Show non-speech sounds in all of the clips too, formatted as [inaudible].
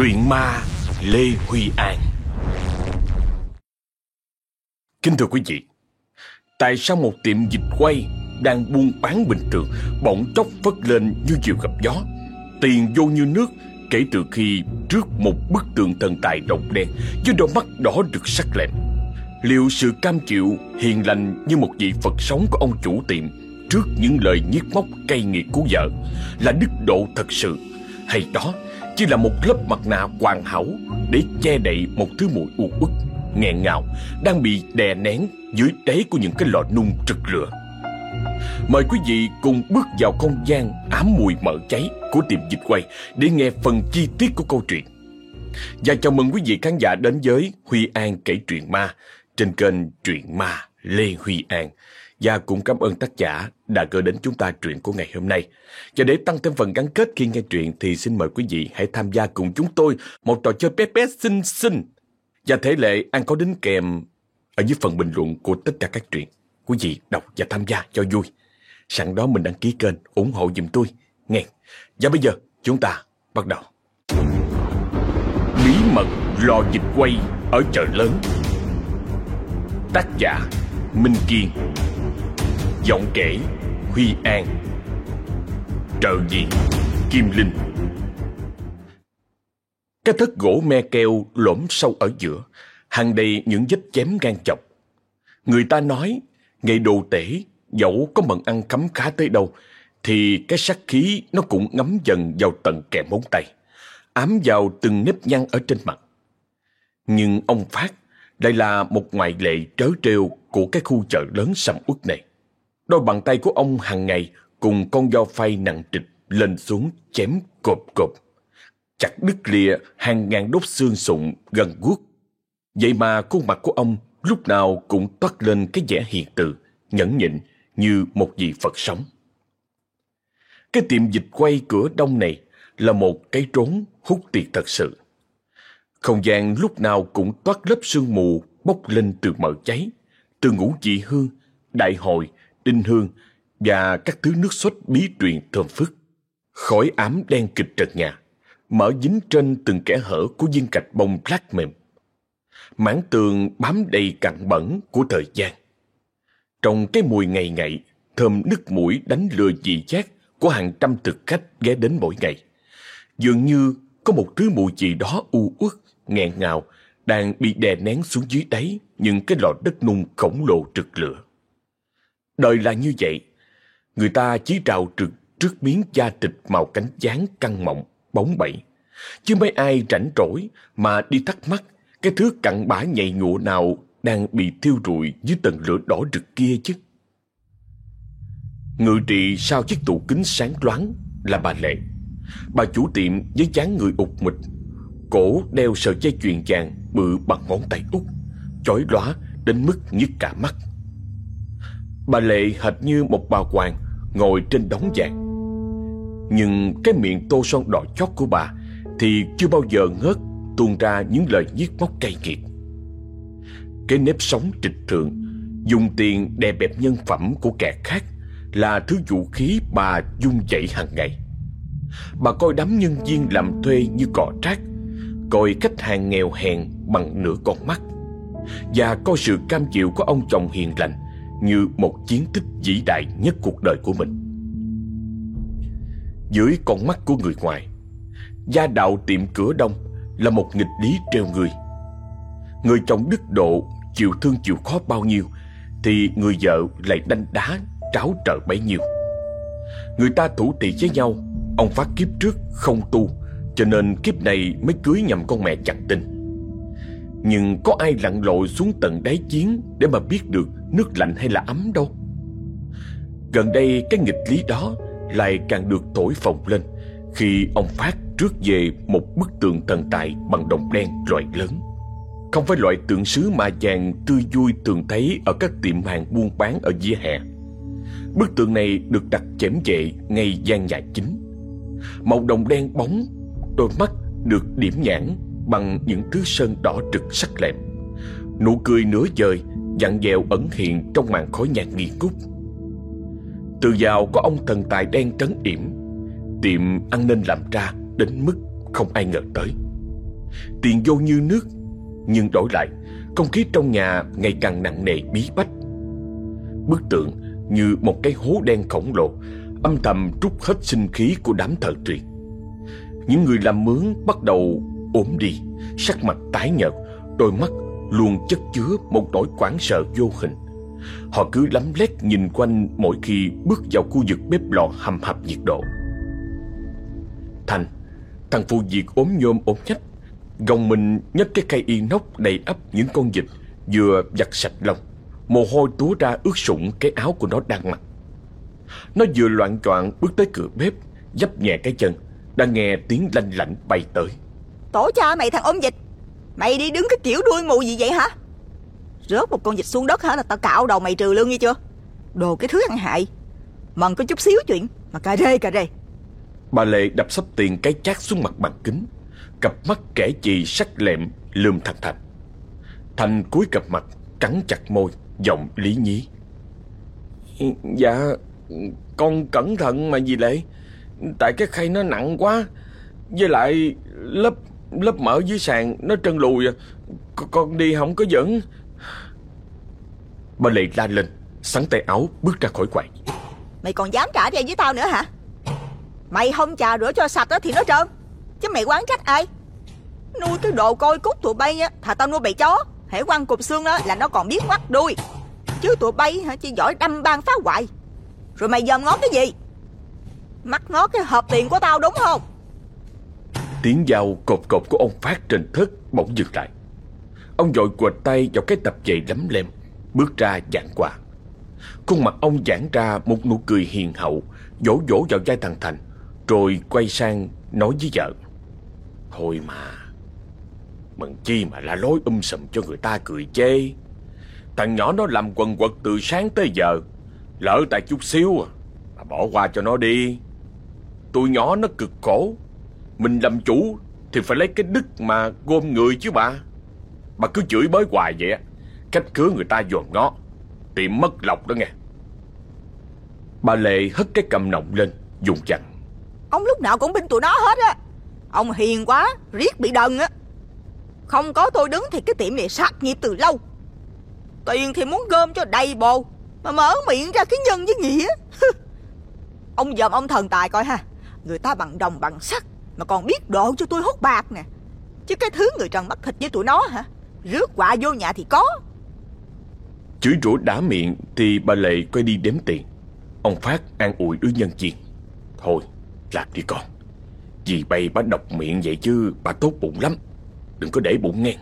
Truyện ma, Lê Huy An. Kính thưa quý vị, Tại sao một tiệm dịch quay Đang buôn bán bình thường, Bỗng chốc phất lên như chiều gặp gió? Tiền vô như nước Kể từ khi trước một bức tượng thần tài đồng đen Với đôi mắt đỏ được sắc lẹm. Liệu sự cam chịu, hiền lành như một vị Phật sống của ông chủ tiệm Trước những lời nhiếc móc cay nghiệt của vợ Là đức độ thật sự Hay đó chỉ là một lớp mặt nạ hoàn hảo để che đậy một thứ mùi u uất, nghẹn ngào đang bị đè nén dưới đáy của những cái lò nung trực lửa. Mời quý vị cùng bước vào không gian ám mùi mỡ cháy của tiệm dịch quay để nghe phần chi tiết của câu chuyện. Và chào mừng quý vị khán giả đến với Huy An kể truyện ma trên kênh Truyện Ma Lê Huy An. Và cũng cảm ơn tác giả đã gửi đến chúng ta truyện của ngày hôm nay. Và để tăng thêm phần gắn kết khi nghe truyện thì xin mời quý vị hãy tham gia cùng chúng tôi một trò chơi bé bé xinh xinh. Và thể lệ An có đính kèm ở dưới phần bình luận của tất cả các truyện. Quý vị đọc và tham gia cho vui. Sẵn đó mình đăng ký kênh ủng hộ giùm tôi. Nghe. Và bây giờ, chúng ta bắt đầu. Bí mật lò dịch quay ở chợ lớn Tác giả Minh Kiên Giọng kể Huy An Trợ diện Kim Linh. Cái thất gỗ me keo lõm sâu ở giữa Hàng đầy những vết chém gan chọc Người ta nói Ngày đồ tể, Dẫu có mận ăn cấm khá tới đâu, Thì cái sắc khí nó cũng ngấm dần vào tận kẻ móng tay, Ám vào từng nếp nhăn ở trên mặt. Nhưng ông Phát lại là một ngoại lệ trớ trêu của cái khu chợ lớn sầm uất này. Đôi bàn tay của ông hàng ngày cùng con dao phay nặng trịch lên xuống chém cộp cộp. Chặt đứt lìa hàng ngàn đốt xương sụn gần guốc. Vậy mà khuôn mặt của ông lúc nào cũng toát lên cái vẻ hiền từ, nhẫn nhịn như một vị Phật sống. Cái tiệm dịch quay cửa đông này là một cái trốn hút tiền thật sự. Không gian lúc nào cũng toát lớp sương mù bốc lên từ mở cháy, từ ngũ vị hương, đại hội, đinh hương và các thứ nước sốt bí truyền thơm phức. Khói ám đen kịch trật nhà, mở dính trên từng kẻ hở của viên gạch bông lát mềm. Mảng tường bám đầy cặn bẩn của thời gian. Trong cái mùi ngày ngậy, thơm nức mũi đánh lừa dị giác của hàng trăm thực khách ghé đến mỗi ngày. Dường như có một thứ mùi gì đó u uất, nghẹn ngào, đang bị đè nén xuống dưới đáy những cái lò đất nung khổng lồ trực lửa. Đời là như vậy, người ta chỉ trào trực trước miếng da thịt màu cánh gián căng mọng, bóng bẩy. Chứ mấy ai rảnh rỗi mà đi thắc mắc cái thứ cặn bã nhầy nhụa nào đang bị thiêu rụi dưới tầng lửa đỏ rực kia chứ. Ngự trị sau chiếc tủ kính sáng loáng là bà Lệ. Bà chủ tiệm với dáng người ụt mịch, cổ đeo sợi dây chuyền vàng bự bằng ngón tay út, chói lóa đến mức nhức cả mắt. Bà Lệ hệt như một bà hoàng ngồi trên đống vàng. Nhưng cái miệng tô son đỏ chót của bà thì chưa bao giờ ngớt tuôn ra những lời nhiếc móc cay nghiệt. Cái nếp sống trịch thượng, dùng tiền đè bẹp nhân phẩm của kẻ khác là thứ vũ khí bà dung dậy hàng ngày. Bà coi đám nhân viên làm thuê như cỏ rác coi khách hàng nghèo hèn bằng nửa con mắt, và coi sự cam chịu của ông chồng hiền lành như một chiến tích vĩ đại nhất cuộc đời của mình. Dưới con mắt của người ngoài, gia đạo tiệm cửa đông là một nghịch lý treo người. Người chồng đức độ, chịu thương chịu khó bao nhiêu, thì người vợ lại đanh đá, tráo trợ bấy nhiêu. Người ta thủ tị với nhau, ông phát kiếp trước không tu, cho nên kiếp này mới cưới nhầm con mẹ chẳng tin. Nhưng có ai lặn lội xuống tận đáy chiến để mà biết được nước lạnh hay là ấm đâu. Gần đây cái nghịch lý đó lại càng được thổi phồng lên khi ông Phát rước về một bức tượng thần tài bằng đồng đen loại lớn. Không phải loại tượng sứ mà vàng tươi vui thường thấy ở các tiệm hàng buôn bán ở vỉa hè. Bức tượng này được đặt chém vệ ngay gian nhà chính. Màu đồng đen bóng, đôi mắt được điểm nhãn bằng những thứ sơn đỏ trực sắc lẹm. Nụ cười nửa dời, dặn dẹo ẩn hiện trong màn khói nhạt nghi ngút. Từ vào có ông thần tài đen trấn yểm, tiệm ăn nên làm ra đến mức không ai ngờ tới. Tiền vô như nước Nhưng đổi lại Không khí trong nhà ngày càng nặng nề bí bách Bức tượng như một cái hố đen khổng lồ Âm thầm trút hết sinh khí của đám thợ truyền Những người làm mướn bắt đầu ốm đi. Sắc mặt tái nhợt Đôi mắt luôn chất chứa một nỗi quảng sợ vô hình. Họ cứ lắm lét nhìn quanh mỗi khi bước vào khu vực bếp lò hầm hập nhiệt độ. Thành, thằng phụ việc ốm nhôm ốm nhách. Gồng mình nhấc cái cây inox đầy ắp những con vịt Vừa giặt sạch lông Mồ hôi túa ra ướt sũng cái áo của nó đang mặc. Nó vừa loạn choạng bước tới cửa bếp Dấp nhẹ cái chân Đang nghe tiếng lanh lảnh bay tới. Tổ cha mày thằng ôm vịt Mày đi đứng cái kiểu đuôi mù gì vậy hả? Rớt một con vịt xuống đất hả là tao cạo đầu mày trừ lương nghe chưa? Đồ cái thứ ăn hại. Mần có chút xíu chuyện Mà cà rê cà rê. Bà Lệ đập sắp tiền cái chát xuống mặt bằng kính Cặp mắt kẻ chì sắc lẹm lườm thằng Thành. Thành cúi cặp mặt Cắn chặt môi Giọng lý nhí. Dạ Con cẩn thận mà gì Lệ Tại cái khay nó nặng quá Với lại lớp lớp mỡ dưới sàn, nó trơn lùi à. Con đi không có dẫn. Bà Lệ la lên, Sắn tay áo, bước ra khỏi quầy. Mày còn dám trả tiền với tao nữa hả? Mày không trà rửa cho sạch đó thì nó trơn. Chứ mày quán trách ai? Nuôi cái đồ coi cút tụi bay á, Thà tao nuôi bầy chó. Hễ quăng cục xương đó là nó còn biết ngoắt đuôi. Chứ tụi bay hả, chỉ giỏi đâm ban phá hoại. Rồi mày dòm ngó cái gì? Mắt ngó cái hộp tiền của tao đúng không? Tiếng dao cột cột của ông Phát trên thất bỗng dừng lại. Ông dội quệt tay vào cái tập giày lấm lem, Bước ra dạng qua. Khuôn mặt ông giãn ra một nụ cười hiền hậu, Vỗ vỗ vào vai thằng Thành, Rồi quay sang nói với vợ. Thôi mà, Mừng chi mà la lối um sùm cho người ta cười chê. Thằng nhỏ nó làm quần quật từ sáng tới giờ, Lỡ tại chút xíu à Mà bỏ qua cho nó đi. Tụi nhỏ nó cực khổ mình làm chủ Thì phải lấy cái đức mà gom người chứ bà. Bà cứ chửi bới hoài vậy Cách cứ người ta dòm ngó Tiệm mất lọc đó nghe. Bà Lệ hất cái cầm nọng lên Dùng chặt Ông lúc nào cũng binh tụi nó hết á. Ông hiền quá, Riết bị đần á. Không có tôi đứng thì cái tiệm này sát nghiệp từ lâu. Tiền thì muốn gom cho đầy bồ, Mà mở miệng ra cái nhân với nghĩa. [laughs] Ông dòm ông thần tài coi ha. Người ta bằng đồng bằng sắt. Mà còn biết độ cho tôi hút bạc nè. Chứ cái thứ người trần bắt thịt với tụi nó hả? Rước quạ vô nhà thì có. Chửi rủa đã miệng Thì bà Lệ quay đi đếm tiền. Ông Phát an ủi đứa nhân viên. Thôi làm đi con. Vì bay bà độc miệng vậy chứ Bà tốt bụng lắm. Đừng có để bụng nghe.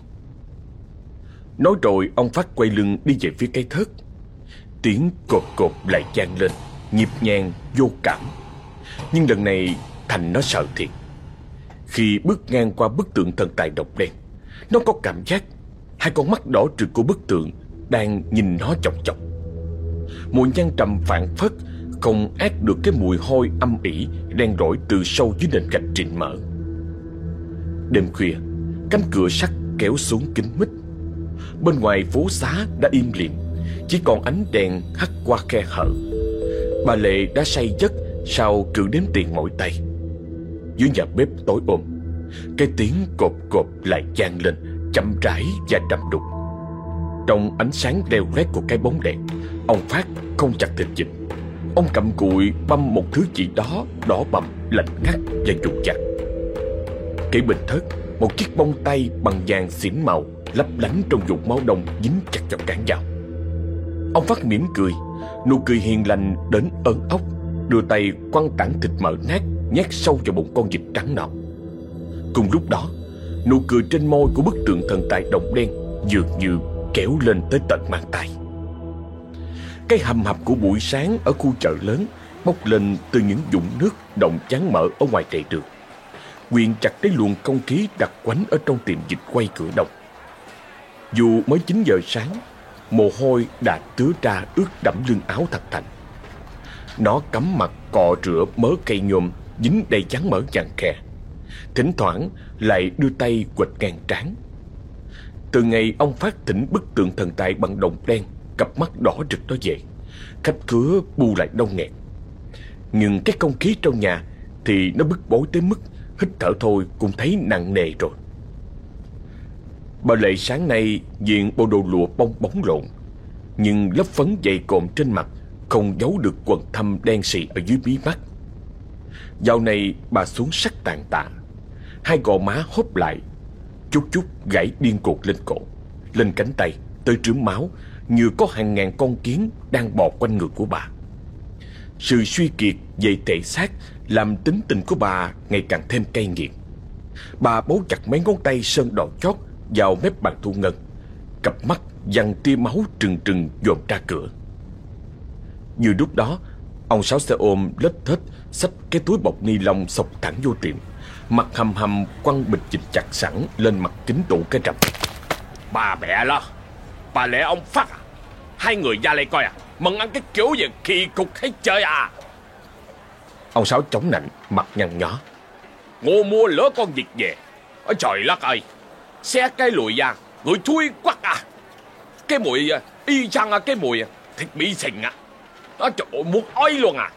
Nói rồi, ông Phát quay lưng đi về phía cây thớt. Tiếng cột cột lại vang lên, Nhịp nhàng, vô cảm. Nhưng lần này, Thành nó sợ thiệt. Khi bước ngang qua bức tượng thần tài độc đen. Nó có cảm giác Hai con mắt đỏ trực của bức tượng Đang nhìn nó chọc chọc. Mùi nhang trầm phản phất Không át được cái mùi hôi âm ỉ Đen rỗi từ sâu dưới nền gạch trịnh mở. Đêm khuya, Cánh cửa sắt kéo xuống kính mít. Bên ngoài phố xá đã im lìm, Chỉ còn ánh đèn hắt qua khe hở. Bà Lệ đã say giấc Sau cử đếm tiền mỗi tay. Dưới nhà bếp tối ôm Cái tiếng cộp cộp lại vang lên Chậm rãi và đầm đục. Trong ánh sáng leo lét của cái bóng đèn Ông Phát không chặt thịt vịt. Ông cầm cụi băm một thứ gì đó Đỏ bầm, lạnh ngắt và trục chặt Kỹ bình thớt Một chiếc bông tay bằng vàng xỉn màu Lấp lánh trong vùng máu đông Dính chặt vào cán dao. Ông Phát mỉm cười Nụ cười hiền lành đến ơn ốc. Đưa tay quăng tảng thịt mỡ nát, Nhét sâu vào bụng con vịt trắng nọ Cùng lúc đó, Nụ cười trên môi của bức tượng thần tài đồng đen Dường như kéo lên tới tận mang tay. Cái hầm hập của buổi sáng Ở khu chợ lớn Bốc lên từ những dụng nước Động chán mở ở ngoài trệ đường. Quyền chặt cái luồng không khí đặc quánh Ở trong tiệm dịch quay cửa đồng Dù mới 9 giờ sáng, Mồ hôi đã tứa ra ướt đẫm lưng áo thật thành. Nó cắm mặt cọ rửa mớ cây nhôm, Dính đầy trắng mỡ chàng khe. Thỉnh thoảng lại đưa tay quệt ngang trán. Từ ngày ông phát tỉnh bức tượng thần tài bằng đồng đen, Cặp mắt đỏ rực đó về, Khách khứa bu lại đông nghẹt. Nhưng cái không khí trong nhà Thì nó bức bối tới mức Hít thở thôi cũng thấy nặng nề rồi. Bà Lệ sáng nay diện bộ đồ lụa bông bóng lộn, Nhưng lớp phấn dày cộm trên mặt không giấu được quần thâm đen sì ở dưới mí mắt. Dạo này bà xuống sắc tàn tạ, Hai gò má hốp lại, Chút chút gãy điên cuột lên cổ, Lên cánh tay, Tới trướng máu, Như có hàng ngàn con kiến Đang bò quanh người của bà. Sự suy kiệt dày tệ xác Làm tính tình của bà ngày càng thêm cay nghiệt. Bà bấu chặt mấy ngón tay sơn đỏ chót Vào mép bàn thu ngân, Cặp mắt dằn tia máu trừng trừng dồn ra cửa. Như lúc đó Ông Sáu xe ôm lết thết Xách cái túi bọc ni lông sọc thẳng vô tiệm Mặt hầm hầm quăng bịch dịch chặt sẵn Lên mặt kính tủ cái rập Bà mẹ lo Bà lẽ ông Phát à? Hai người ra đây coi à? Mần ăn cái kiểu gì kỳ cục hay chơi à? Ông Sáu chống nạnh Mặt nhăn nhó. Ngô mua lỡ con vịt về. Ôi trời lắc ơi Xe cái lùi ra Người thui quắc à? Cái mùi à, y chang à, cái mùi à? thịt bị sình à? Đó, trời ơi, muốn ói luôn à.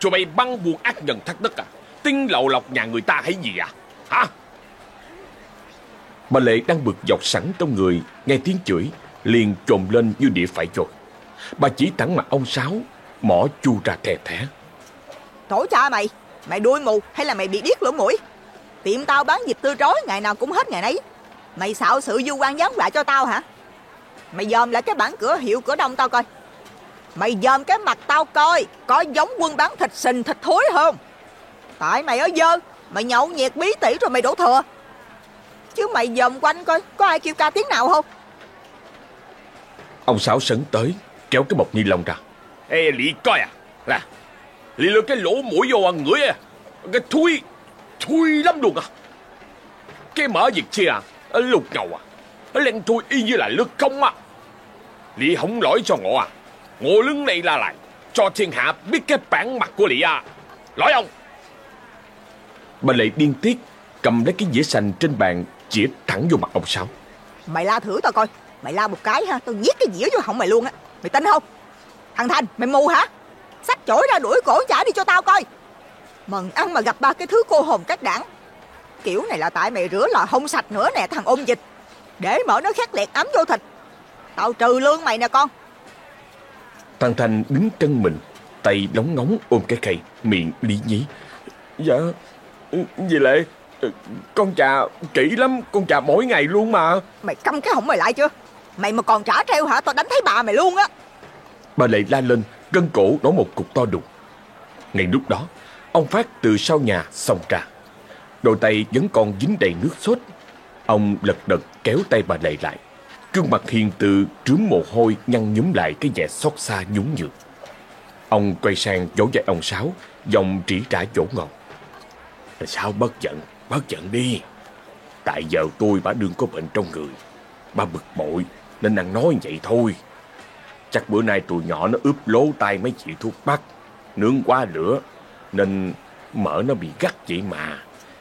Tụi bay băng buồn ác nhân thắt đất à. Tinh lậu lọc nhà người ta hay gì à? Hả? Bà Lệ đang bực dọc sẵn trong người, Nghe tiếng chửi, Liền trồm lên như địa phải rồi Bà chỉ thẳng mặt ông Sáu, Mỏ chu ra thè thẻ Thổ cha mày Mày đuôi mù hay là mày bị điếc lỗ mũi? Tiệm tao bán dịp tươi trói Ngày nào cũng hết ngày nấy. Mày xạo sự du quan gián lại cho tao hả? Mày dòm lại cái bản cửa hiệu cửa đông tao coi. Mày dòm cái mặt tao coi Có giống quân bán thịt sình thịt thối không? Tại mày ở dơ Mày nhậu nhiệt bí tỉ rồi mày đổ thừa. Chứ mày dòm quanh coi Có ai kêu ca tiếng nào không? Ông Sáu sấn tới Kéo cái bọc ni lông ra. Ê Lý coi à? Là Lý lừa cái lỗ mũi vô à ngửi à? Cái thui Thui lắm luôn à? Cái mỡ dịch chia à? Lục ngầu à? Lên thui y như là nước công à Lý không lỗi cho ngộ à Ngộ lưng này là lại Cho thiên hạ biết cái bản mặt của Lý à Lỗi ông. Bà Lệ điên tiết Cầm lấy cái dĩa xanh trên bàn Chĩa thẳng vô mặt ông Sáu. Mày la thử tao coi. Mày la một cái ha Tao giết cái dĩa vô họng mày luôn á. Mày tin không? Thằng Thành mày mù hả? Xách chổi ra đuổi cổ trả đi cho tao coi. Mần ăn mà gặp ba cái thứ cô hồn các đảng. Kiểu này là tại mày rửa là không sạch nữa nè thằng ôm dịch. Để mở nó khét liệt ấm vô thịt. Tao trừ lương mày nè con Thằng Thành đứng chân mình Tay lóng ngóng ôm cái khay Miệng lý nhí. Dạ Dì Lệ? Con trà kỹ lắm Con trà mỗi ngày luôn mà. Mày câm cái họng mày lại chưa? Mày mà còn trả treo hả? Tao đánh thấy bà mày luôn á. Bà Lệ la lên Gân cổ nổi một cục to đùng. Ngay lúc đó Ông Phát từ sau nhà xông ra. Đôi tay vẫn còn dính đầy nước sốt. Ông lật đật kéo tay bà Lệ lại Gương mặt hiền từ trướng mồ hôi nhăn nhúm lại cái vẻ xót xa nhún nhược. Ông quay sang vỗ vai ông Sáu Dòng chỉ trả chỗ ngọt. Sao bất giận? Bất giận đi. Tại giờ tôi bà đương có bệnh trong người. Bà bực bội, Nên ăn nói vậy thôi. Chắc bữa nay tụi nhỏ nó ướp lố tay mấy chị thuốc bắc, Nướng quá lửa, Nên mỡ nó bị gắt vậy mà.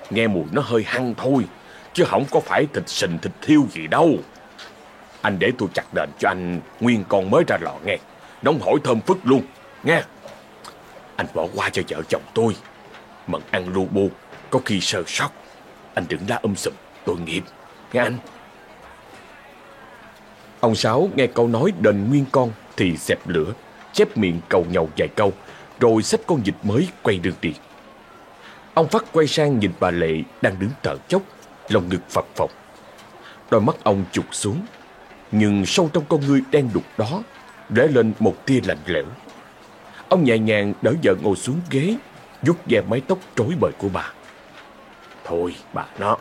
Nghe mùi nó hơi hăng thôi, Chứ không có phải thịt sình, thịt thiêu gì đâu. Anh để tôi chặt đền cho anh. Nguyên con mới ra lò nghe. Nóng hổi thơm phức luôn. Nghe. Anh bỏ qua cho vợ chồng tôi. Mận ăn lu bu, Có khi sơ sót. Anh đừng la um sùm, tội nghiệp. Nghe anh. Ông Sáu nghe câu nói đền nguyên con Thì xẹp lửa, Chép miệng cầu nhau vài câu, Rồi xách con vịt mới quay đường đi. Ông Phát quay sang nhìn bà Lệ Đang đứng thở chốc Lòng ngực phập phồng. Đôi mắt ông chụt xuống nhưng sâu trong con ngươi đen đục đó Để lên một tia lạnh lẽo. Ông nhẹ nhàng đỡ vợ ngồi xuống ghế, vuốt ve mái tóc rối bời của bà. Thôi, bà nó,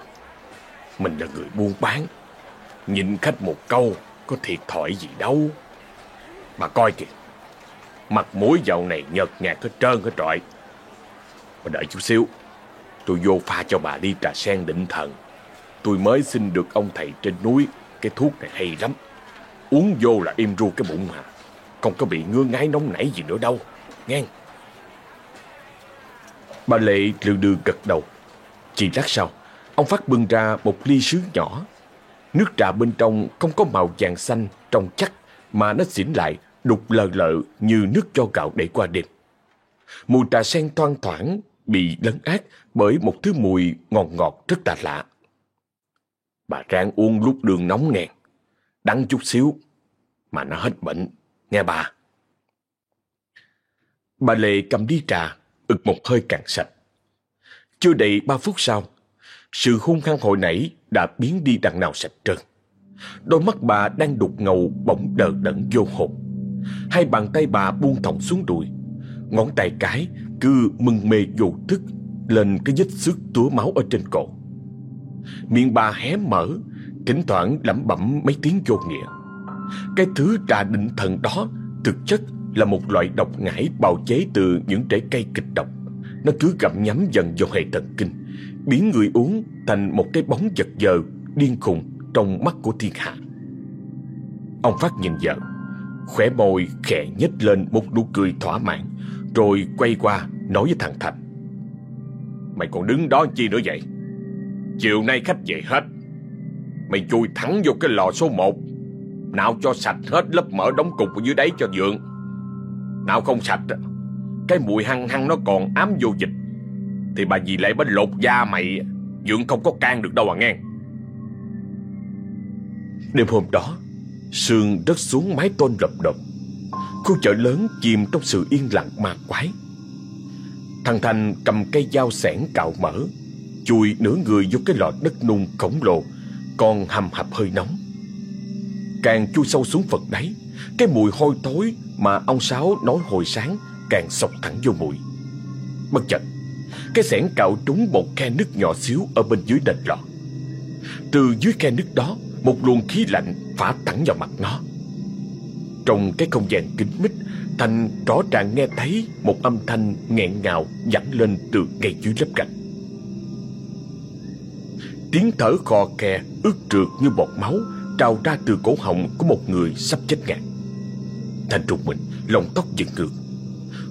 Mình là người buôn bán. Nhìn khách một câu, Có thiệt thòi gì đâu. Bà coi kìa, Mặt mũi dạo này nhợt nhạt hết trơn hết trọi. Bà đợi chút xíu, Tôi vô pha cho bà ly trà sen định thần. Tôi mới xin được ông thầy trên núi cái thuốc này hay lắm. Uống vô là im ru cái bụng mà. Không có bị ngứa ngáy nóng nảy gì nữa đâu. Nghe. Bà Lệ lừ đừ gật đầu. Chỉ lát sau, Ông Phát bưng ra một ly sứ nhỏ. Nước trà bên trong không có màu vàng xanh trong chắc, Mà nó xỉn lại, đục lờ lợ như nước cho gạo để qua đêm. Mùi trà sen thoang thoảng bị lấn át bởi một thứ mùi ngọt ngọt rất là lạ. Bà ráng uống lúc đường nóng ngàn. Đắng chút xíu. Mà nó hết bệnh. Nghe bà. Bà Lệ cầm đi trà, ực một hơi cạn sạch. Chưa đầy ba phút sau, sự hung hăng hồi nãy đã biến đi đằng nào sạch trơn. Đôi mắt bà đang đục ngầu bỗng đờ đẫn vô hồn. Hai bàn tay bà buông thõng xuống đùi. Ngón tay cái cứ mừng mê vô thức lên cái vết xước túa máu ở trên cổ. Miệng bà hé mở, thỉnh thoảng lẩm bẩm mấy tiếng vô nghĩa. Cái thứ trà định thần đó thực chất là một loại độc ngải bào chế từ những trái cây kịch độc. Nó cứ gặm nhắm dần vào hệ thần kinh, biến người uống thành một cái bóng giật giờ, điên khùng trong mắt của thiên hạ. Ông Phát nhìn vợ, khỏe môi khẽ nhếch lên một nụ cười thỏa mãn, rồi quay qua nói với thằng Thành. Mày còn đứng đó chi nữa vậy? Chiều nay khách về hết. Mày chui thẳng vô cái lò số 1 Nào cho sạch hết lớp mỡ đóng cục ở dưới đáy cho dượng. Nào không sạch Cái mùi hăng hăng nó còn ám vô dịch. Thì bà dì lại bánh lột da mày Dượng không có can được đâu à nghe. Đêm hôm đó, Sương rớt xuống mái tôn rập đập Khu chợ lớn chìm trong sự yên lặng ma quái. Thằng Thành cầm cây dao sẻn cạo mỡ Chui nửa người vô cái lò đất nung khổng lồ, Còn hầm hập hơi nóng. Càng chui sâu xuống vật đáy, Cái mùi hôi tối mà ông Sáu nói hồi sáng Càng sọc thẳng vô mũi Bất chợt, Cái sẻn cạo trúng một khe nứt nhỏ xíu Ở bên dưới đền lò. Từ dưới khe nứt đó, Một luồng khí lạnh phả thẳng vào mặt nó. Trong cái không gian kín mít Thành rõ ràng nghe thấy Một âm thanh nghẹn ngào Dẫn lên từ ngay dưới lớp gạch. Tiếng thở khò kè ướt trượt như bọt máu trào ra từ cổ họng của một người sắp chết ngạt. Thành trùng mình, lòng tóc dựng ngược.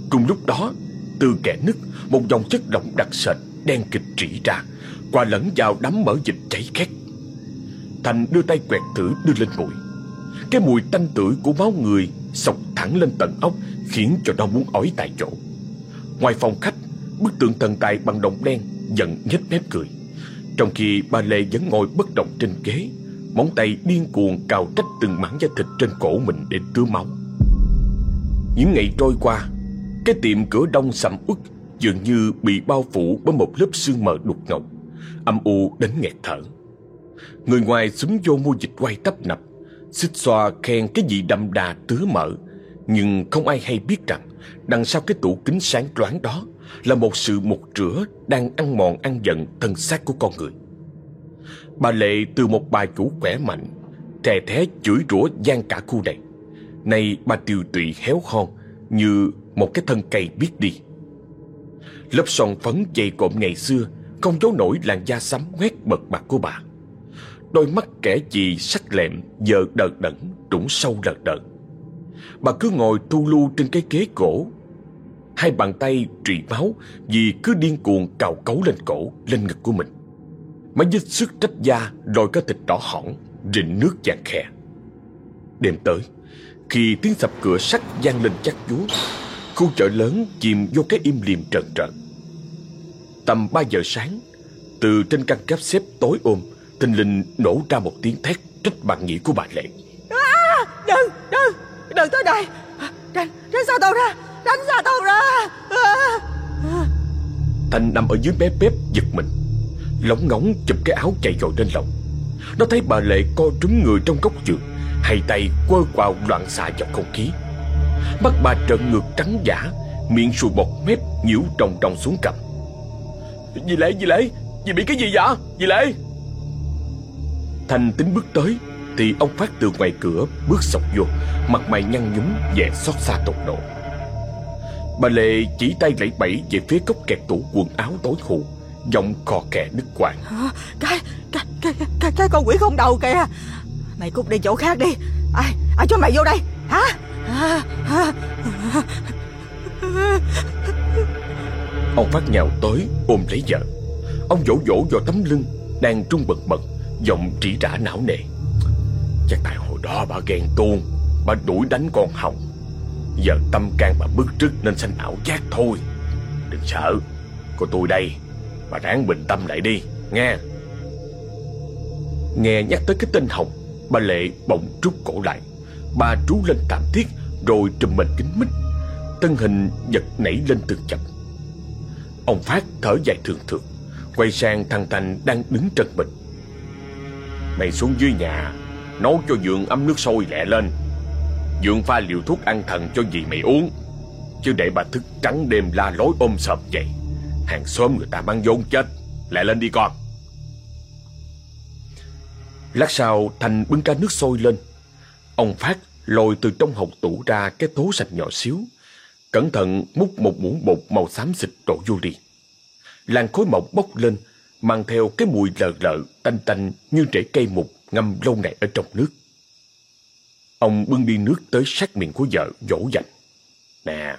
Cùng lúc đó, từ kẻ nứt, một dòng chất lỏng đặc sệt đen kịch rỉ ra, qua lẫn vào đám mỡ dịch cháy khét. Thành đưa tay quẹt thử đưa lên mũi. Cái mùi tanh tưởi của máu người sọc thẳng lên tận ốc khiến cho nó muốn ói tại chỗ. Ngoài phòng khách, bức tượng thần tài bằng đồng đen giận nhếch mép cười. Trong khi ba Lê vẫn ngồi bất động trên ghế, Móng tay điên cuồng cào trách từng mảng da thịt trên cổ mình để tứa máu. Những ngày trôi qua, Cái tiệm cửa đông sầm uất Dường như bị bao phủ bởi một lớp sương mờ đục ngầu, Âm u đến nghẹt thở. Người ngoài xúm vô mua dịch quay tấp nập, Xích xoa khen cái gì đậm đà tứa mỡ Nhưng không ai hay biết rằng Đằng sau cái tủ kính sáng loáng đó là một sự mục rửa Đang ăn mòn ăn giận thân xác của con người. Bà Lệ từ một bà chủ khỏe mạnh trẻ thế chửi rủa gian cả khu này. Nay bà Tiều tụy héo hon Như một cái thân cây biết đi. Lớp son phấn dày cộm ngày xưa Không giấu nổi làn da sắm quét bật bạc của bà. Đôi mắt kẻ chị sắc lẹm Giờ đợt đẫn trũng sâu đợt đợt Bà cứ ngồi tu lu trên cái ghế gỗ. Hai bàn tay trì máu Vì cứ điên cuồng cào cấu lên cổ Lên ngực của mình. Máy dứt sức trách da đòi cái thịt đỏ hỏng Rịn nước vàng khè. Đêm tới Khi tiếng sập cửa sắt vang lên chắc chúa Khu chợ lớn chìm vô cái im liềm trần trợn Tầm 3 giờ sáng Từ trên căn cáp xếp tối ôm Tình linh nổ ra một tiếng thét Trách bạn nghĩ của bà Lệ. À, Đừng, đừng, đừng tới đây. Tránh, tránh xa tôi ra? Tránh xa tôi ra. À. Thành nằm ở dưới mé bếp giật mình. Lóng ngóng chụp cái áo chạy rồi lên lòng Nó thấy bà Lệ co trúng người trong góc giường Hai tay quơ quào loạn xạ vào không khí. Mắt bà trợn ngược trắng giả Miệng sùi bọt mép nhiễu trồng trồng xuống cầm Dì Lệ, dì Lệ Dì bị cái gì vậy, dì Lệ. Thành tính bước tới Thì ông Phát từ ngoài cửa bước sọc vô Mặt mày nhăn nhúm vẻ xót xa tột độ. Bà Lệ chỉ tay lẫy bẫy về phía góc kẹt tủ quần áo tối hù Giọng khò kè đứt quãng cái, cái, cái, cái, cái con quỷ không đầu kìa. Mày cút đi chỗ khác đi. Ai, ai cho mày vô đây? Hả? Ông Phát nhào tới ôm lấy vợ. Ông vỗ vỗ vào tấm lưng Đang trung bật bật Giọng trĩ trả não nề. Chắc tại hồi đó bà ghen tuông Bà đuổi đánh con Hồng Giờ tâm can mà bức rứt nên sanh ảo giác thôi. Đừng sợ. Có tôi đây. Bà ráng bình tâm lại đi. Nghe. Nghe nhắc tới cái tên Hồng, Bà Lệ bỗng trút cổ lại. Bà trú lên tạm thiết, Rồi trùm mình kính mít. Thân hình giật nảy lên từng chậm Ông Phát thở dài thường thường, Quay sang thằng Thành đang đứng trần mình. Mày xuống dưới nhà, Nấu cho giường ấm nước sôi lẹ lên. Dượng pha liều thuốc ăn thần cho dì mày uống. Chứ để bà thức trắng đêm la lối ôm sợp vậy, Hàng xóm người ta mang vốn chết. Lại lên đi con. Lát sau Thành bưng ra nước sôi lên. Ông Phát lôi từ trong hộp tủ ra cái thố sạch nhỏ xíu. Cẩn thận múc một muỗng bột màu xám xịt đổ vô đi Làn khối mộc bốc lên, Mang theo cái mùi lờ lợ tanh tanh như rễ cây mục ngâm lâu ngày ở trong nước. Ông bưng đi nước tới sát miệng của vợ dỗ dành. Nè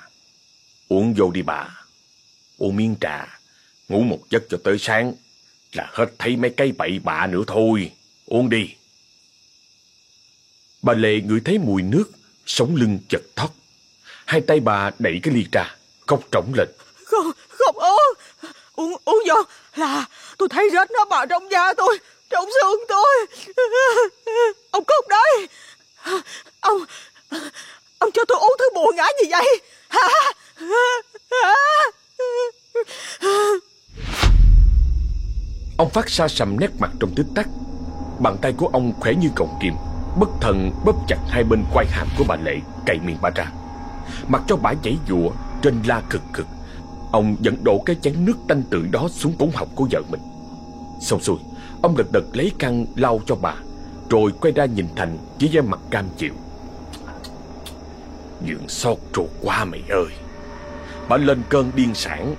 Uống vô đi bà. Uống miếng trà Ngủ một giấc cho tới sáng. Là hết thấy mấy cây bậy bạ nữa thôi. Uống đi. Bà Lệ ngửi thấy mùi nước Sống lưng chật thót. Hai tay bà đẩy cái ly trà Khóc trống lên. Không, không uống. Uống, uống vô. Là tôi thấy rết nó bò trong da tôi Trong xương tôi. Ông cốc đấy. Ông Ông cho tôi uống thứ bùa ngã gì vậy? Hả Ông phát xa sầm nét mặt trong tích tắc. Bàn tay của ông khỏe như cọng kim. Bất thần bóp chặt hai bên quai hàm của bà Lệ, Cày miệng bà ra. Mặc cho bà chảy dụa Trên la cực cực, Ông vẫn đổ cái chén nước tanh tử đó xuống cống học của vợ mình. Xong xuôi, Ông lật đật lấy khăn lau cho bà. Rồi quay ra nhìn Thành với vẻ mặt cam chịu. Dượng xót ruột quá mày ơi. Bà lên cơn điên sản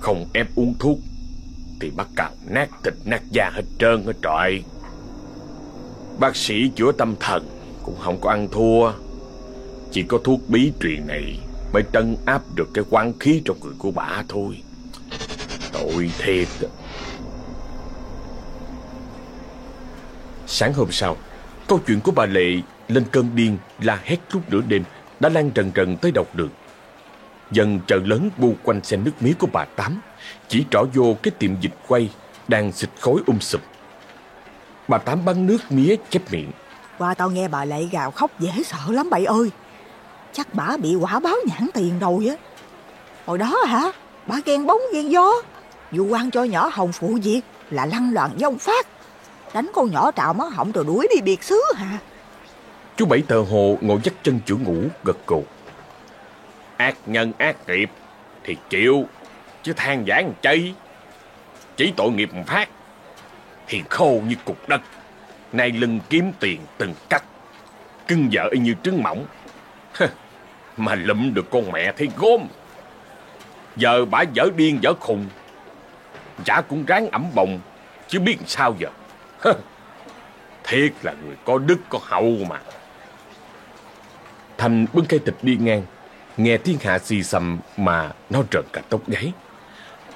Không ép uống thuốc, Thì bắt cào nát thịt nát da hết trơn hết trọi. Bác sĩ chữa tâm thần Cũng không có ăn thua. Chỉ có thuốc bí truyền này Mới trân áp được cái quán khí trong người của bà thôi. Tội thiệt. Sáng hôm sau Câu chuyện của bà Lệ lên cơn điên la hét lúc nửa đêm đã lan rần rần tới độc đường. Dần chợ lớn bu quanh xe nước mía của bà Tám, chỉ trỏ vô cái tiệm dịch quay đang xịt khói um sùm. Bà Tám bắn nước mía chép miệng. Qua tao nghe bà Lệ gào khóc dễ sợ lắm bậy ơi. Chắc bà bị quả báo nhãn tiền rồi á. Hồi đó hả? Bà ghen bóng ghen gió. Vụ quan cho nhỏ Hồng phụ việc là lăn loạn với ông Phát. Đánh con nhỏ trào má họng rồi đuổi đi biệt xứ hả? Chú Bảy tờ hồ ngồi dắt chân chữa ngủ gật gù. Ác nhân ác nghiệp thì chịu, chứ than giảng chay. Chỉ tội nghiệp phát, hiền khô như cục đất. Nay lưng kiếm tiền từng cắt, cưng vợ y như trứng mỏng. Mà lụm được con mẹ thấy gốm. Giờ bà dở điên dở khùng, Giả cũng ráng ẩm bồng, chứ biết sao giờ. [laughs] Thiệt là người có đức, có hậu mà. Thành bưng cây thịt đi ngang, Nghe thiên hạ xì xầm mà nó trợn cả tóc gáy.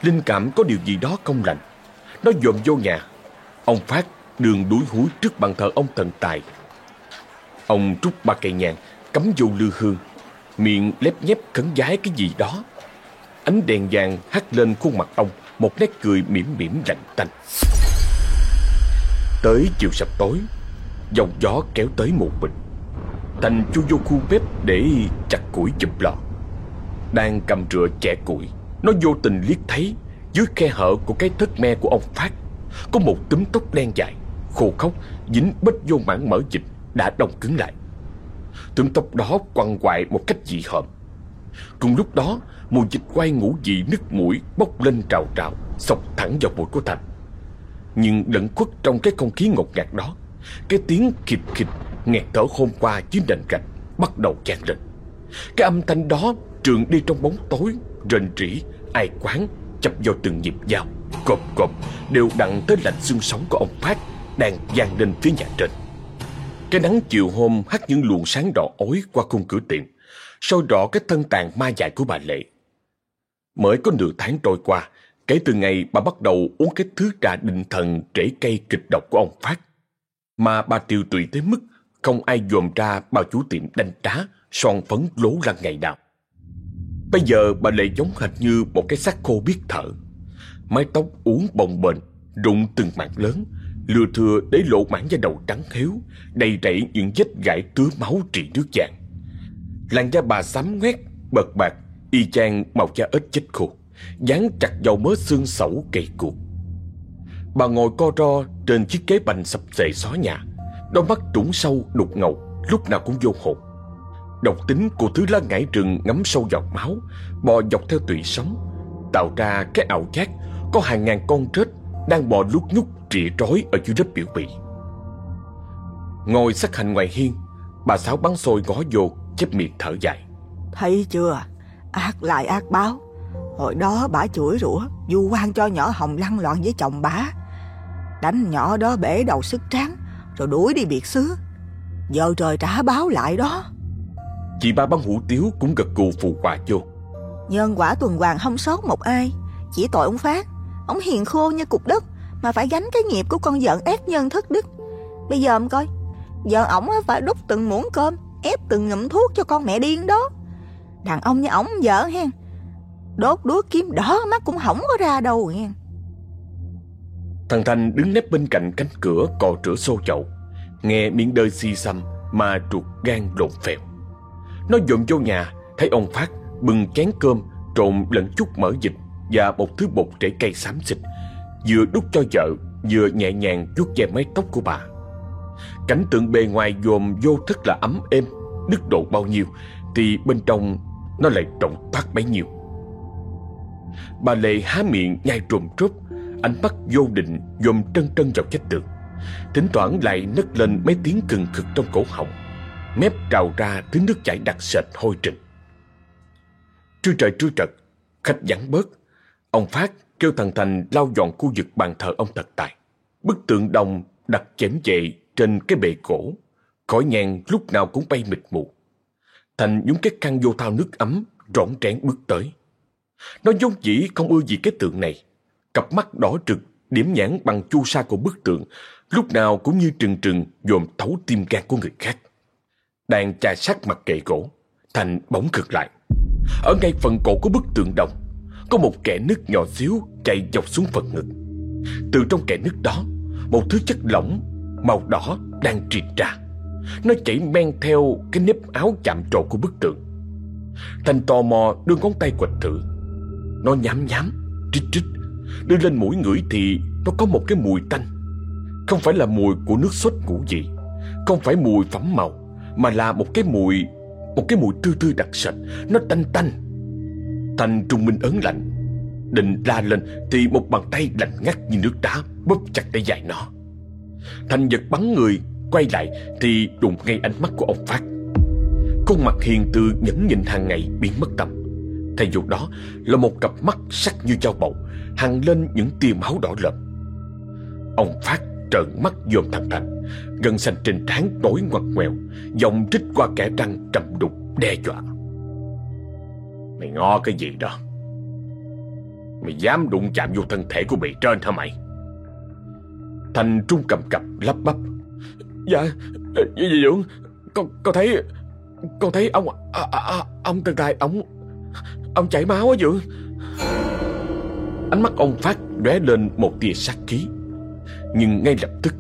Linh cảm có điều gì đó không lành. Nó dồn vô nhà. Ông Phát đường đuổi húi trước bàn thờ ông thần tài. Ông trút ba cây nhang, Cắm vô lư hương. Miệng lép nhép khấn giái cái gì đó. Ánh đèn vàng hắt lên khuôn mặt ông, Một nét cười mỉm mỉm lạnh tanh. Tới chiều sập tối, Dòng gió kéo tới một mình. Thành chui vô khu bếp để chặt củi chụp lò. Đang cầm rửa chẻ củi, Nó vô tình liếc thấy Dưới khe hở của cái thất me của ông Phát, Có một túm tóc đen dài, Khô khóc Dính bết vô mảng mỡ dịch, Đã đông cứng lại. Túm tóc đó quằn quại một cách dị hợm. Cùng lúc đó, Mùi dịch quay ngủ dị nứt mũi Bốc lên trào trào Sọc thẳng vào mũi của Thành. Nhưng lẫn khuất trong cái không khí ngột ngạt đó Cái tiếng khịt khịt Nghẹt thở hôm qua dưới nền gạch Bắt đầu chan lên. Cái âm thanh đó trường đi trong bóng tối Rền rỉ, ai quán Chập vào từng nhịp dao Cộp cộp đều đặn tới lạnh xương sống của ông Phát Đang vang lên phía nhà trên. Cái nắng chiều hôm hắt những luồng sáng đỏ ối qua khung cửa tiệm soi rõ cái thân tàn ma dại của bà Lệ. Mới có nửa tháng trôi qua Kể từ ngày bà bắt đầu uống cái thứ trà định thần trễ cây kịch độc của ông Phát Mà bà tiêu tụy tới mức không ai dòm ra bao chú tiệm đanh trá, son phấn lố lăng ngày nào. Bây giờ bà lại giống hệt như một cái xác khô biết thở. Mái tóc uốn bồng bềnh, rụng từng mảng lớn, lừa thừa để lộ mảng da đầu trắng héo, đầy rẫy những vết gãi tứa máu trị nước vàng. Làn da bà xám ngoét, bật bạc, y chang màu da ếch chết khô, dán chặt vào mớ xương sẩu cây cuộc. Bà ngồi co ro trên chiếc ghế bành sập xệ xó nhà, đôi mắt trũng sâu đục ngầu, lúc nào cũng vô hồn. Độc tính của thứ lá ngải rừng ngấm sâu vào máu, bò dọc theo tủy sống, tạo ra cái ảo giác có hàng ngàn con rết đang bò lúc nhúc trịa trói ở dưới đất biểu bì. Ngồi sắc hành ngoài hiên, bà Sáu bắn xôi ngó vô, chép miệng thở dài. Thấy chưa, ác lại ác báo. Hồi đó bà chửi rủa, du quan cho nhỏ Hồng lăn loạn với chồng bà. Đánh nhỏ đó bể đầu sức tráng, rồi đuổi đi biệt xứ. Giờ trời trả báo lại đó. Chị ba băng hủ tiếu cũng gật gù phụ quả vô. Nhân quả tuần hoàn không sót một ai, chỉ tội ông Phát. Ông hiền khô như cục đất, mà phải gánh cái nghiệp của con giận ép nhân thất đức. Bây giờ ông coi, giờ ổng phải đút từng muỗng cơm, ép từng ngụm thuốc cho con mẹ điên đó. Đàn ông như ổng vợ hen, đốt đuốc kiếm đỏ mắt cũng không có ra đâu nghe. Thằng Thành đứng nép bên cạnh cánh cửa cò rửa xô chậu, nghe miếng đời xì xăm mà ruột gan lộn phèo. Nó dồn vô nhà, thấy ông Phát bưng chén cơm trộn lẫn chút mỡ dịch và một thứ bột rễ cây xám xịt, vừa đút cho vợ, vừa nhẹ nhàng vuốt ve mái tóc của bà. Cảnh tượng bề ngoài dồn vô thức là ấm êm, đức độ bao nhiêu, thì bên trong nó lại trọng thoát bấy nhiêu. Bà Lệ há miệng nhai trùm trút, ánh mắt vô định dồn trân trân vào chết tường. Thỉnh thoảng lại nấc lên mấy tiếng cừng khực trong cổ họng, mép trào ra tiếng nước chảy đặc sệt hôi trình. Trưa trời trưa trật, khách vắng bớt, ông Phát kêu thằng Thành lau dọn khu vực bàn thờ ông thật Tài. Bức tượng đồng đặt chém chệ trên cái bệ cổ, khói nhang lúc nào cũng bay mịt mù. Thành nhúng cái khăn vô thao nước ấm, rõn trén bước tới. Nó vốn chỉ không ưa gì cái tượng này. Cặp mắt đỏ trực, điểm nhãn bằng chu sa của bức tượng, lúc nào cũng như trừng trừng dồn thấu tim gan của người khác. Đang chà sát mặt kệ gỗ, Thành bỗng cực lại. Ở ngay phần cổ của bức tượng đồng, có một kẻ nứt nhỏ xíu chạy dọc xuống phần ngực. Từ trong kẻ nứt đó, một thứ chất lỏng màu đỏ đang trịt ra. Nó chảy men theo cái nếp áo chạm trộn của bức tượng. Thành tò mò đưa ngón tay quạch thử. Nó nhám nhám, trích trích, đưa lên mũi ngửi thì nó có một cái mùi tanh. Không phải là mùi của nước sốt ngủ gì, không phải mùi phẩm màu, mà là một cái mùi, một cái mùi tươi tươi đặc sệt, nó tanh tanh. Thành trung minh ớn lạnh, định la lên thì một bàn tay lạnh ngắt như nước đá bóp chặt tay dài nó. Thành giật bắn người Quay lại thì đụng ngay ánh mắt của ông Phát Khuôn mặt hiền từ nhẫn nhịn hàng ngày biến mất tâm Thay dù đó là một cặp mắt sắc như dao bầu Hằng lên những tia máu đỏ lợm Ông Phát trợn mắt dòm thằng Thành Gần xanh trên trán tối ngoặt ngoèo Giọng rít qua kẻ răng trầm đục đe dọa Mày ngo cái gì đó Mày dám đụng chạm vô thân thể của bị trên hả mày Thành trung cầm cập lắp bắp Dạ Dì Dưỡng Con, con thấy Con thấy ông à, à, Ông Tân Tài Ông Ông chảy máu á dữ. Ánh mắt ông Phát lóe lên một tia sát khí. Nhưng ngay lập tức,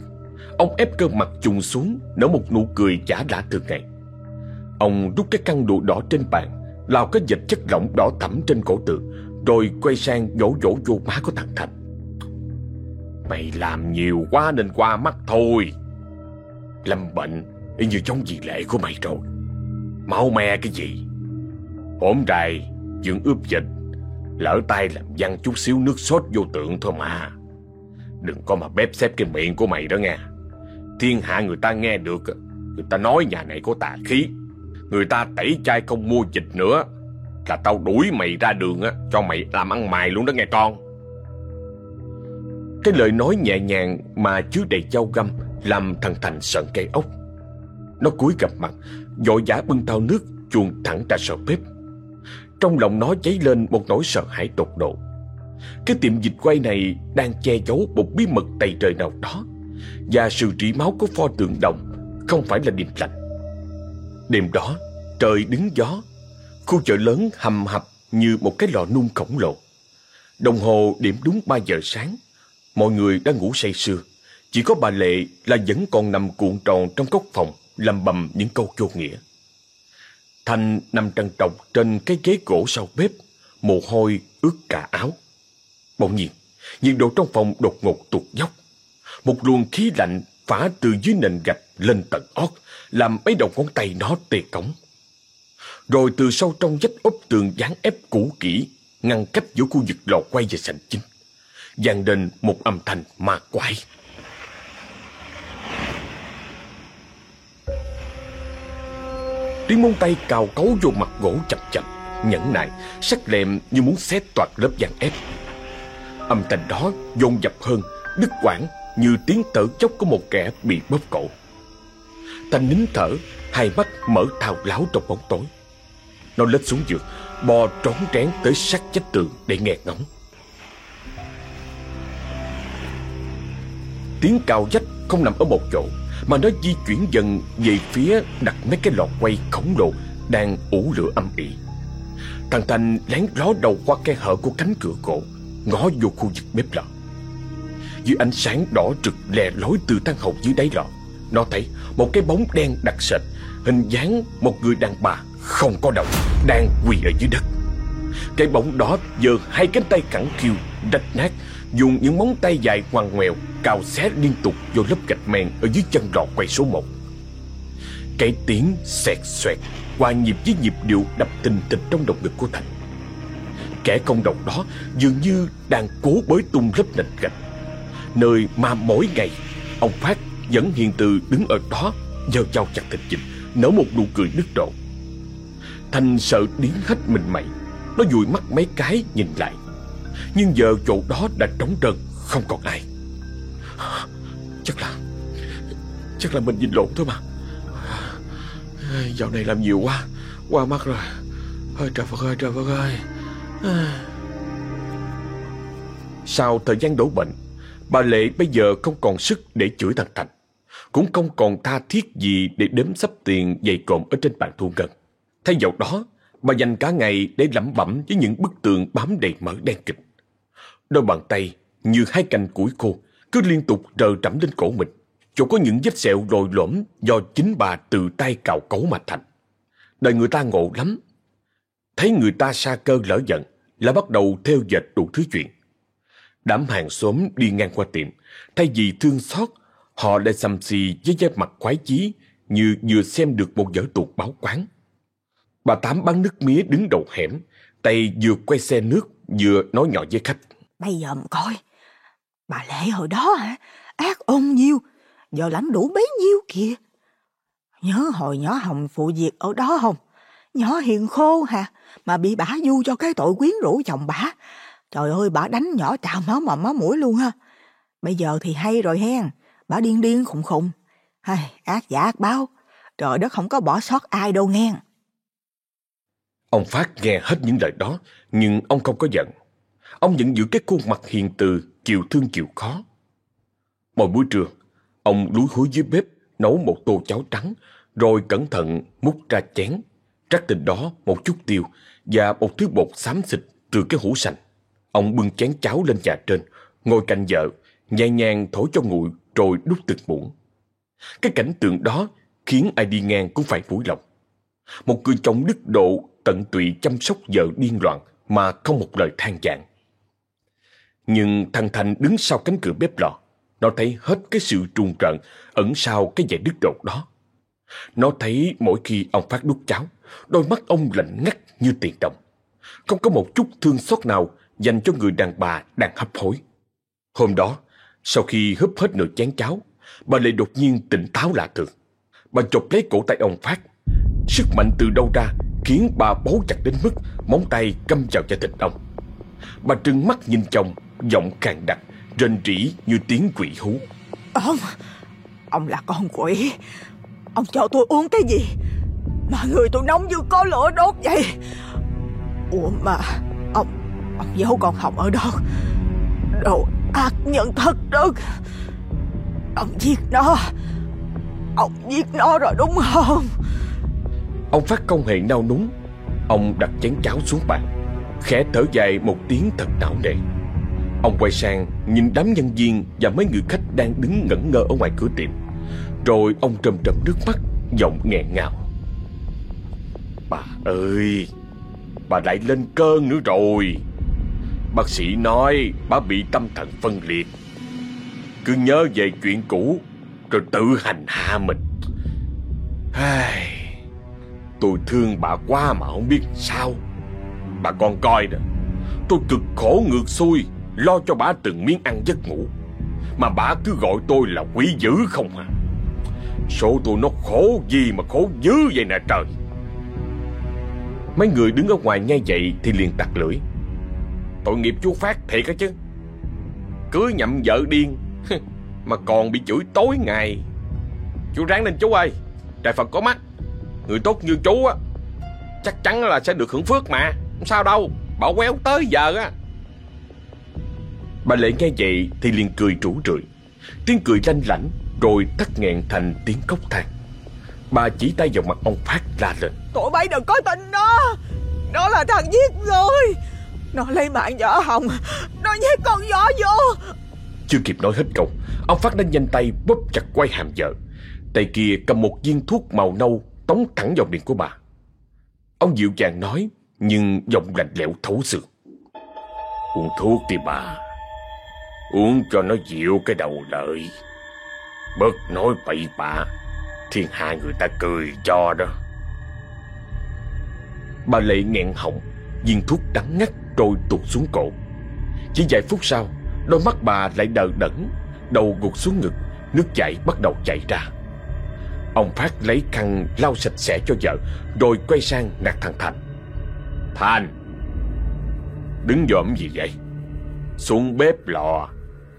Ông ép cơ mặt trùng xuống, Nở một nụ cười giả lạ thường ngày. Ông rút cái căn đồ đỏ trên bàn Lào cái dịch chất lỏng đỏ thẫm trên cổ tượng, Rồi quay sang vỗ vỗ vô má của thằng Thành. Mày làm nhiều quá nên qua mắt thôi. Lâm bệnh, Y như trong dị lệ của mày rồi. Mau me cái gì? Hổm rày dưỡng ướp dịch Lỡ tay làm văng chút xíu nước sốt vô tượng thôi mà Đừng có mà bếp xếp cái miệng của mày đó nghe Thiên hạ người ta nghe được Người ta nói nhà này có tà khí Người ta tẩy chai không mua dịch nữa Là tao đuổi mày ra đường á Cho mày làm ăn mày luôn đó nghe con cái lời nói nhẹ nhàng mà chứa đầy dao găm làm thằng Thành sợn cây ốc. Nó cúi gặp mặt, vội giả bưng tao nước chuồn thẳng ra sợ bếp. Trong lòng nó cháy lên một nỗi sợ hãi tột độ. Cái tiệm dịch quay này đang che giấu một bí mật tày trời nào đó và sự rỉ máu của pho tượng đồng không phải là điềm lành. Đêm đó, trời đứng gió, khu chợ lớn hầm hập như một cái lò nung khổng lồ. Đồng hồ điểm đúng 3 giờ sáng Mọi người đang ngủ say sưa, Chỉ có bà Lệ là vẫn còn nằm cuộn tròn trong góc phòng, lầm bầm những câu vô nghĩa. Thanh nằm trằn trọc trên cái ghế gỗ sau bếp, mồ hôi ướt cả áo. Bỗng nhiên, nhiệt độ trong phòng đột ngột tụt dốc. Một luồng khí lạnh phả từ dưới nền gạch lên tận ót, làm mấy đầu ngón tay nó tê cống. Rồi từ sâu trong vách ốp tường dán ép cũ kỹ, ngăn cách giữa khu vực lò quay và sảnh chính, vang lên một âm thanh ma quái. Tiếng móng tay cào cấu vô mặt gỗ chậm chậm, nhẫn nại, sắc lẹm như muốn xé toạc lớp vàng ép. Âm thanh đó dồn dập hơn, đứt quãng như tiếng thở chốc của một kẻ bị bóp cổ. Thanh nín thở, hai mắt mở thao láo trong bóng tối. Nó lết xuống giường, bò trốn trén tới sát chết tường để nghe ngóng. Tiếng cào dách không nằm ở một chỗ, mà nó di chuyển dần về phía đặt mấy cái lò quay khổng lồ đang ủ lửa âm ỉ. Thằng Thành lén ló đầu qua khe hở của cánh cửa gỗ, ngó vô khu vực bếp lò. Dưới ánh sáng đỏ rực lè lối từ thang hồng dưới đáy lò, nó thấy một cái bóng đen đặc sệt, hình dáng một người đàn bà không có đầu, đang quỳ ở dưới đất. Cái bóng đó giơ hai cánh tay cẳng kiêu rách nát, dùng những móng tay dài ngoằn ngoèo, cào xé liên tục vô lớp gạch men ở dưới chân lò quay số 1. Cái tiếng xẹt xoẹt hòa nhịp với nhịp điệu đập tình thịch trong động ngực của Thành. Kẻ công đồng đó dường như đang cố bới tung lớp nền gạch. Nơi mà mỗi ngày, ông Phát vẫn hiền từ đứng ở đó giơ dao chặt thịt vịt, nở một nụ cười đứt độ. Thành sợ điến hết mình mày, Nó dụi mắt mấy cái nhìn lại nhưng giờ chỗ đó đã trống trơn Không còn ai. Chắc là Chắc là mình nhìn lộn thôi mà. Dạo này làm nhiều quá Qua mắt rồi. Ôi trời Phật ơi trời Phật ơi. Sau thời gian đổ bệnh Bà Lệ bây giờ không còn sức để chửi thằng Thành. Cũng không còn tha thiết gì để đếm sắp tiền dày cộm ở trên bàn thu ngân. Thay vào đó, bà dành cả ngày để lẩm bẩm với những bức tường bám đầy mỡ đen kịch. Đôi bàn tay như hai cành củi khô cứ liên tục rờ trẫm lên cổ mình. Chỗ có những vết sẹo lồi lõm do chính bà tự tay cào cấu mà thành. Đời người ta ngộ lắm. Thấy người ta xa cơ lỡ giận là bắt đầu theo dệt đủ thứ chuyện. Đám hàng xóm đi ngang qua tiệm, thay vì thương xót, họ lại xăm xì với vẻ mặt khoái chí như vừa xem được một vở tuột báo quán. Bà Tám bán nước mía đứng đầu hẻm, tay vừa quay xe nước vừa nói nhỏ với khách. Bây giờ mà coi, bà Lệ hồi đó hả, ác ôn nhiêu, giờ lãnh đủ bấy nhiêu kìa. Nhớ hồi nhỏ Hồng phụ việc ở đó không? Nhỏ hiền khô hả, mà bị bả du cho cái tội quyến rũ chồng bả. Trời ơi, bả đánh nhỏ trào máu mà máu mũi luôn ha. Bây giờ thì hay rồi hen, bả điên điên khùng khùng. Hay, ác giả ác báo, trời đất không có bỏ sót ai đâu nghe. Ông Phát nghe hết những lời đó, nhưng ông không có giận. Ông vẫn giữ cái khuôn mặt hiền từ, chịu thương chịu khó. Mỗi buổi trưa, ông lúi húi dưới bếp nấu một tô cháo trắng, rồi cẩn thận múc ra chén, rắc tình đó một chút tiêu và một thứ bột xám xịt từ cái hũ sành. Ông bưng chén cháo lên nhà trên, ngồi cạnh vợ, nhẹ nhàng thổi cho nguội rồi đút từng muỗng. Cái cảnh tượng đó khiến ai đi ngang cũng phải mũi lòng. Một người chồng đức độ tận tụy chăm sóc vợ điên loạn mà không một lời than vãn. Nhưng thằng Thành đứng sau cánh cửa bếp lò, nó thấy hết cái sự trùng trận ẩn sau cái vẻ đứt độ đó. Nó thấy mỗi khi ông phát đút cháo, đôi mắt ông lạnh ngắt như tiền đồng. Không có một chút thương xót nào dành cho người đàn bà đang hấp hối. Hôm đó, sau khi húp hết nửa chén cháo, bà lại đột nhiên tỉnh táo lạ thường. Bà chộp lấy cổ tay ông Phát. Sức mạnh từ đâu ra khiến bà bấu chặt đến mức móng tay căm vào da thịt ông. Bà trừng mắt nhìn chồng, giọng càng đặc, rên rỉ như tiếng quỷ hú. Ông, ông là con quỷ. Ông cho tôi uống cái gì mà người tôi nóng như có lửa đốt vậy? Ủa mà, ông, ông giấu con Hồng ở đâu? Đồ ác nhân thật đó. Ông giết nó. Ông giết nó rồi đúng không? Ông Phát không hề nao núng Ông đặt chén cháo xuống bàn Khẽ thở dài một tiếng thật não nề Ông quay sang nhìn đám nhân viên và mấy người khách đang đứng ngẩn ngơ ở ngoài cửa tiệm. Rồi ông trầm trầm nước mắt, giọng nghẹn ngào. Bà ơi, bà lại lên cơn nữa rồi. Bác sĩ nói bà bị tâm thần phân liệt. Cứ nhớ về chuyện cũ rồi tự hành hạ mình. Ai... Tôi thương bà quá mà không biết sao. Bà con coi nè, tôi cực khổ ngược xuôi lo cho bà từng miếng ăn giấc ngủ. Mà bà cứ gọi tôi là quý dữ không à. Số tôi nó khổ gì mà khổ dữ vậy nè trời. Mấy người đứng ở ngoài nghe vậy thì liền tặc lưỡi. Tội nghiệp chú Phát thiệt á chứ. Cưới nhậm vợ điên [laughs] mà còn bị chửi tối ngày. Chú ráng lên chú ơi, trời Phật có mắt. Người tốt như chú á, chắc chắn là sẽ được hưởng phước mà. Không sao đâu, bảo quéo tới giờ á. Bà Lệ nghe vậy thì liền cười rủ rượi. Tiếng cười lanh lảnh rồi tắt nghẹn thành tiếng khóc than. Bà chỉ tay vào mặt ông Phát la lên. Tụi bay đừng có tin nó. Nó là thằng giết người. Nó lấy mạng vợ Hồng. Nó nhét con gió vô. Chưa kịp nói hết câu, ông Phát đã nhanh tay bóp chặt quay hàm vợ. Tay kia cầm một viên thuốc màu nâu tống thẳng vào miệng của bà. Ông dịu dàng nói, nhưng giọng lạnh lẽo thấu xương. Uống thuốc đi bà. Uống cho nó dịu cái đầu lợi. Bớt nói bậy bạ, thiên hạ người ta cười cho đó. Bà Lệ nghẹn họng, viên thuốc đắng ngắt trôi tụt xuống cổ. Chỉ vài phút sau, đôi mắt bà lại đờ đẫn, đầu gục xuống ngực, nước chảy bắt đầu chảy ra. Ông Phát lấy khăn lau sạch sẽ cho vợ, rồi quay sang nạt thằng Thành. Thành, đứng dòm gì vậy? Xuống bếp lò,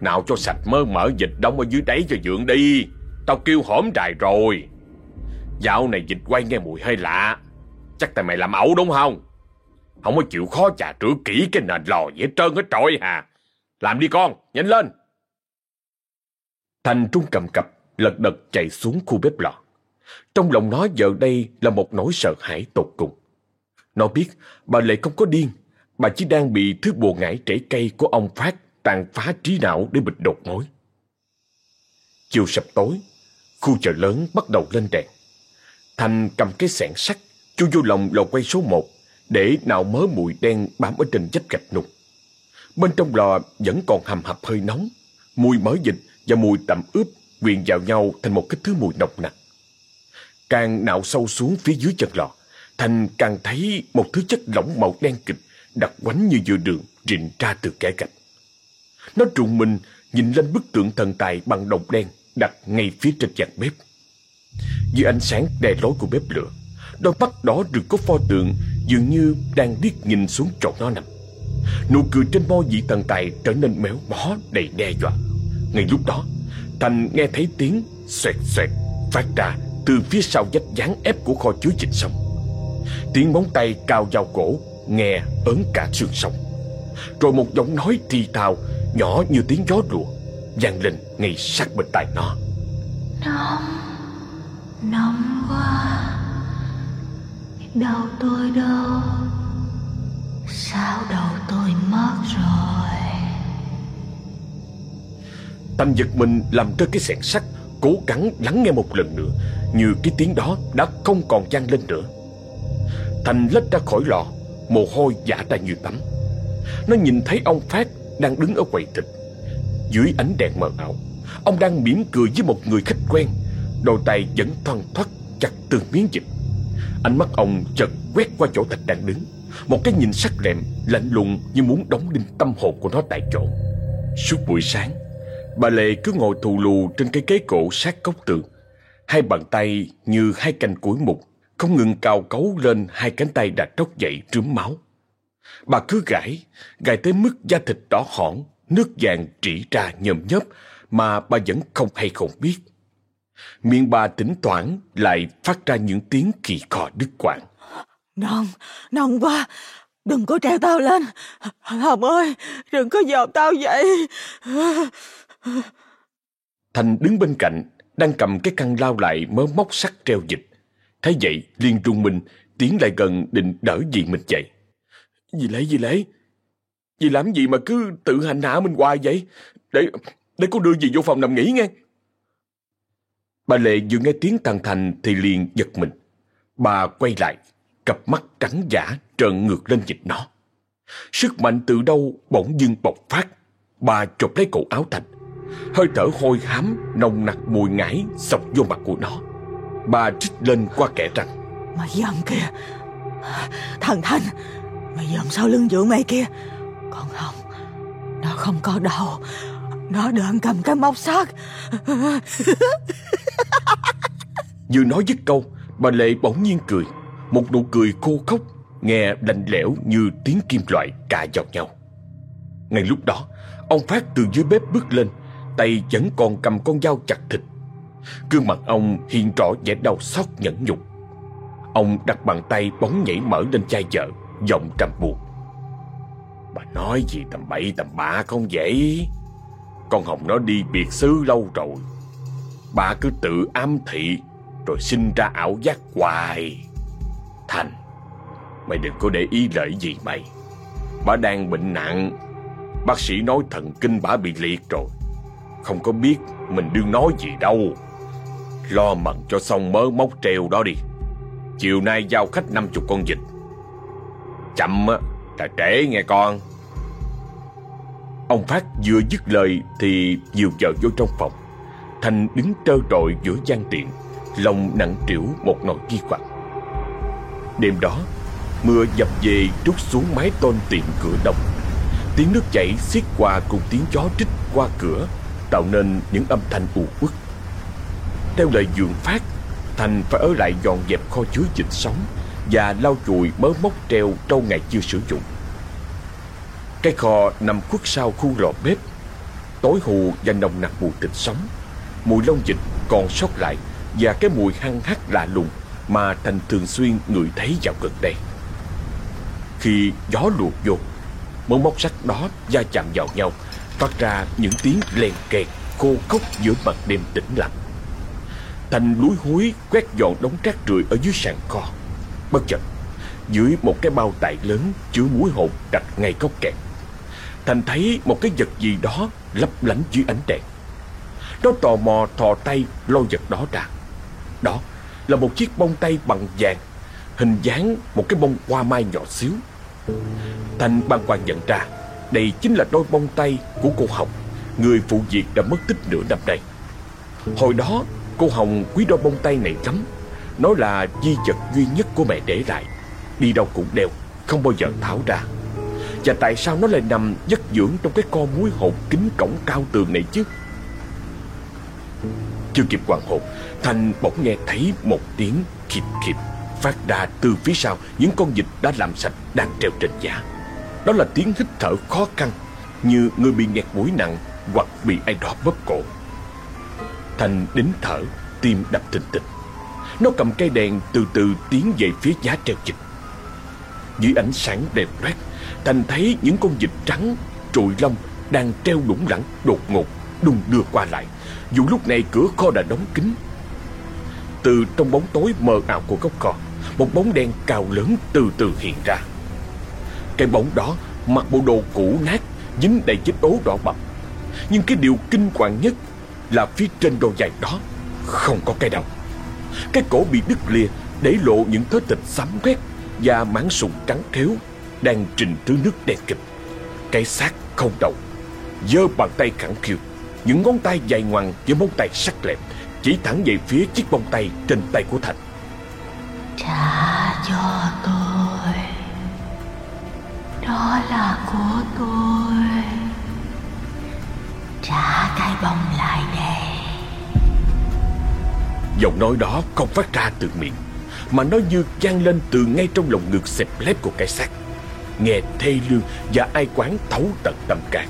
nào cho sạch mơ mỡ dịch đông ở dưới đáy cho dượng đi. Tao kêu hổm trài rồi. Dạo này dịch quay nghe mùi hơi lạ. Chắc tại mày làm ẩu đúng không? Không có chịu khó chà rửa kỹ cái nền lò dễ trơn hết trọi hà. Làm đi con, nhanh lên. Thành trung cầm cập, lật đật chạy xuống khu bếp lò. Trong lòng nó giờ đây là một nỗi sợ hãi tột cùng. Nó biết bà Lệ không có điên, bà chỉ đang bị thứ bùa ngải trễ cây của ông Phát tàn phá trí não để bịt đột mối. Chiều sập tối, khu chợ lớn bắt đầu lên đèn. Thành cầm cái xẻng sắt, chu vô lòng lò quay số một để nạo mớ mùi đen bám ở trên vách gạch nung. Bên trong lò vẫn còn hầm hập hơi nóng, mùi mỡ dịch và mùi tẩm ướp quyện vào nhau thành một cái thứ mùi nồng nặc. Càng nạo sâu xuống phía dưới chân lò, Thành càng thấy một thứ chất lỏng màu đen kịch đặc quánh như dừa đường rịn ra từ kẻ gạch. Nó trùng mình nhìn lên bức tượng thần tài bằng đồng đen đặt ngay phía trên gian bếp. Dưới ánh sáng đè lối của bếp lửa, đôi mắt đỏ rực của pho tượng dường như đang liếc nhìn xuống chỗ nó nằm. Nụ cười trên môi vị thần tài trở nên méo mó đầy đe dọa. Ngay lúc đó, Thành nghe thấy tiếng xoẹt xoẹt phát ra từ phía sau vách dán ép của kho chứa dịch sông Tiếng móng tay cao vào cổ nghe ớn cả xương sống. Rồi một giọng nói thì thào nhỏ như tiếng gió lùa vang lên ngay sát bên tai nó. Nóng, nóng quá. Đầu tôi đâu? Sao đầu tôi mất rồi? Tâm giật mình làm rơi cái xẻng sắt Cố gắng lắng nghe một lần nữa Như cái tiếng đó đã không còn vang lên nữa Thành lết ra khỏi lò Mồ hôi giả ra như tắm Nó nhìn thấy ông Phát đang đứng ở quầy thịt. Dưới ánh đèn mờ ảo, Ông đang mỉm cười với một người khách quen. Đầu tay vẫn thoăn thoắt chặt từng miếng thịt Ánh mắt ông chợt quét qua chỗ thịt đang đứng. Một cái nhìn sắc lẹm, Lạnh lùng như muốn đóng đinh tâm hồn của nó tại chỗ. Suốt buổi sáng, Bà Lệ cứ ngồi thù lù trên cái ghế cổ sát cốc tường. Hai bàn tay như hai cành củi mục, Không ngừng cào cấu lên hai cánh tay đã tróc dậy trướm máu. Bà cứ gãi, gãi tới mức da thịt đỏ hỏn, nước vàng trĩ ra nhầm nhớp mà bà vẫn không hay không biết. Miệng bà tỉnh thoảng lại phát ra những tiếng kỳ khò đứt quãng. Non, non quá. Đừng có treo tao lên. Hồng ơi, đừng có dòm tao vậy. Thành đứng bên cạnh, đang cầm cái khăn lao lại mớ móc sắt treo dịch. Thấy vậy, liền trung mình, tiến lại gần định đỡ dì mình dậy. Dì Lễ, dì Lễ, Vì làm gì mà cứ tự hành hạ mình hoài vậy? Để để cô đưa gì vô phòng nằm nghỉ nghe. Bà Lệ vừa nghe tiếng thằng Thành thì liền giật mình. Bà quay lại, cặp mắt trắng giả trợn ngược lên nhìn nó. Sức mạnh từ đâu bỗng dưng bộc phát. Bà chụp lấy cổ áo Thành. Hơi thở hôi hám, nồng nặc mùi ngải sọc vô mặt của nó. Bà trích lên qua kẻ răng. Mày dầm kìa. Thằng Thành, mày dòm sau lưng dượng mày kia. Còn không, nó không có đầu. Nó đơn cầm cái móc sắt. [laughs] Vừa nói dứt câu, bà Lệ bỗng nhiên cười. Một nụ cười khô khốc, nghe lạnh lẽo như tiếng kim loại cà vào nhau. Ngay lúc đó, ông Phát từ dưới bếp bước lên, tay vẫn còn cầm con dao chặt thịt. Gương mặt ông hiện rõ vẻ đau xót nhẫn nhục. Ông đặt bàn tay bóng nhảy mở lên chai vợ, giọng trầm buồn. Bà nói gì tầm bậy tầm bạ không vậy? Con Hồng nó đi biệt xứ lâu rồi. Bà cứ tự ám thị rồi sinh ra ảo giác hoài. Thành, mày đừng có để ý lợi gì mày. Bà đang bệnh nặng. Bác sĩ nói thần kinh bà bị liệt rồi. Không có biết mình đương nói gì đâu. Lo mận cho xong mớ móc treo đó đi. Chiều nay giao khách 50 con vịt. Chậm á, là trễ nghe con. Ông Phát vừa dứt lời thì dìu vợ vô trong phòng. Thành đứng trơ trọi giữa gian tiện, lòng nặng trĩu một nỗi ghi hoặc. Đêm đó, mưa dập về trút xuống mái tôn tiệm cửa đồng. Tiếng nước chảy xiết qua cùng tiếng gió trích qua cửa, tạo nên những âm thanh u uất. Theo lời dường phát, Thành phải ở lại dọn dẹp kho chứa dịch sống và lau chùi mớ móc treo trâu ngày chưa sử dụng. Cái kho nằm khuất sau khu lò bếp, tối hù và nồng nặc mùi thịt sống, mùi lông dịch còn sót lại và cái mùi hăng hắc lạ lùng mà Thành thường xuyên ngửi thấy dạo gần đây. Khi gió luộc vô, mớ móc sắt đó va chạm vào nhau, phát ra những tiếng len kẹt khô khốc giữa mặt đêm tĩnh lặng. Thành lúi húi quét dọn đống rác rưởi ở dưới sàn kho. Bất chợt, dưới một cái bao tải lớn chứa muối hột đặt ngay góc kẹt. Thành thấy một cái vật gì đó lấp lánh dưới ánh đèn. Nó tò mò thò tay lôi vật đó ra. Đó là một chiếc bông tay bằng vàng, hình dáng một cái bông hoa mai nhỏ xíu. Thành băng quan nhận ra đây chính là đôi bông tay của cô Hồng, người phụ việc đã mất tích nửa năm nay. Hồi đó, cô Hồng quý đôi bông tay này lắm. Nó là di vật duy nhất của mẹ để lại. Đi đâu cũng đeo, không bao giờ tháo ra. Và tại sao nó lại nằm giấc dưỡng trong cái co muối hột kính cổng cao tường này chứ? Chưa kịp hoàng hồn, Thành bỗng nghe thấy một tiếng khịt khịt phát ra từ phía sau những con vịt đã làm sạch đang treo trên giá. Đó là tiếng hít thở khó khăn như người bị nghẹt mũi nặng hoặc bị ai đó bóp cổ. Thành đến thở, tim đập thình thịch. Nó cầm cây đèn từ từ tiến về phía giá treo vịt. Dưới ánh sáng đẹp loét, Thành thấy những con vịt trắng, trụi lông đang treo lủng lẳng đột ngột, đung đưa qua lại. Dù lúc này cửa kho đã đóng kín. Từ trong bóng tối mờ ảo của góc kho, một bóng đen cao lớn từ từ hiện ra. Cái bóng đó mặc bộ đồ cũ nát, dính đầy vết ố đỏ bầm. Nhưng cái điều kinh hoàng nhất là phía trên đồ giày đó không có cái đầu. Cái cổ bị đứt lìa để lộ những thớ thịt xám quét và mảng sụn trắng khéo đang trình thứ nước đen kịch. Cái xác không đầu, giơ bàn tay khẳng khiu, những ngón tay dài ngoằng với móng tay sắc lẹm chỉ thẳng về phía chiếc bông tay trên tay của Thành. Trả cho tôi Đó là của tôi Trả cái bông lại đây Giọng nói đó không phát ra từ miệng, Mà nó như vang lên từ ngay trong lồng ngực xẹp lép của cái xác. Nghe thê lương và ai quán thấu tận tâm can.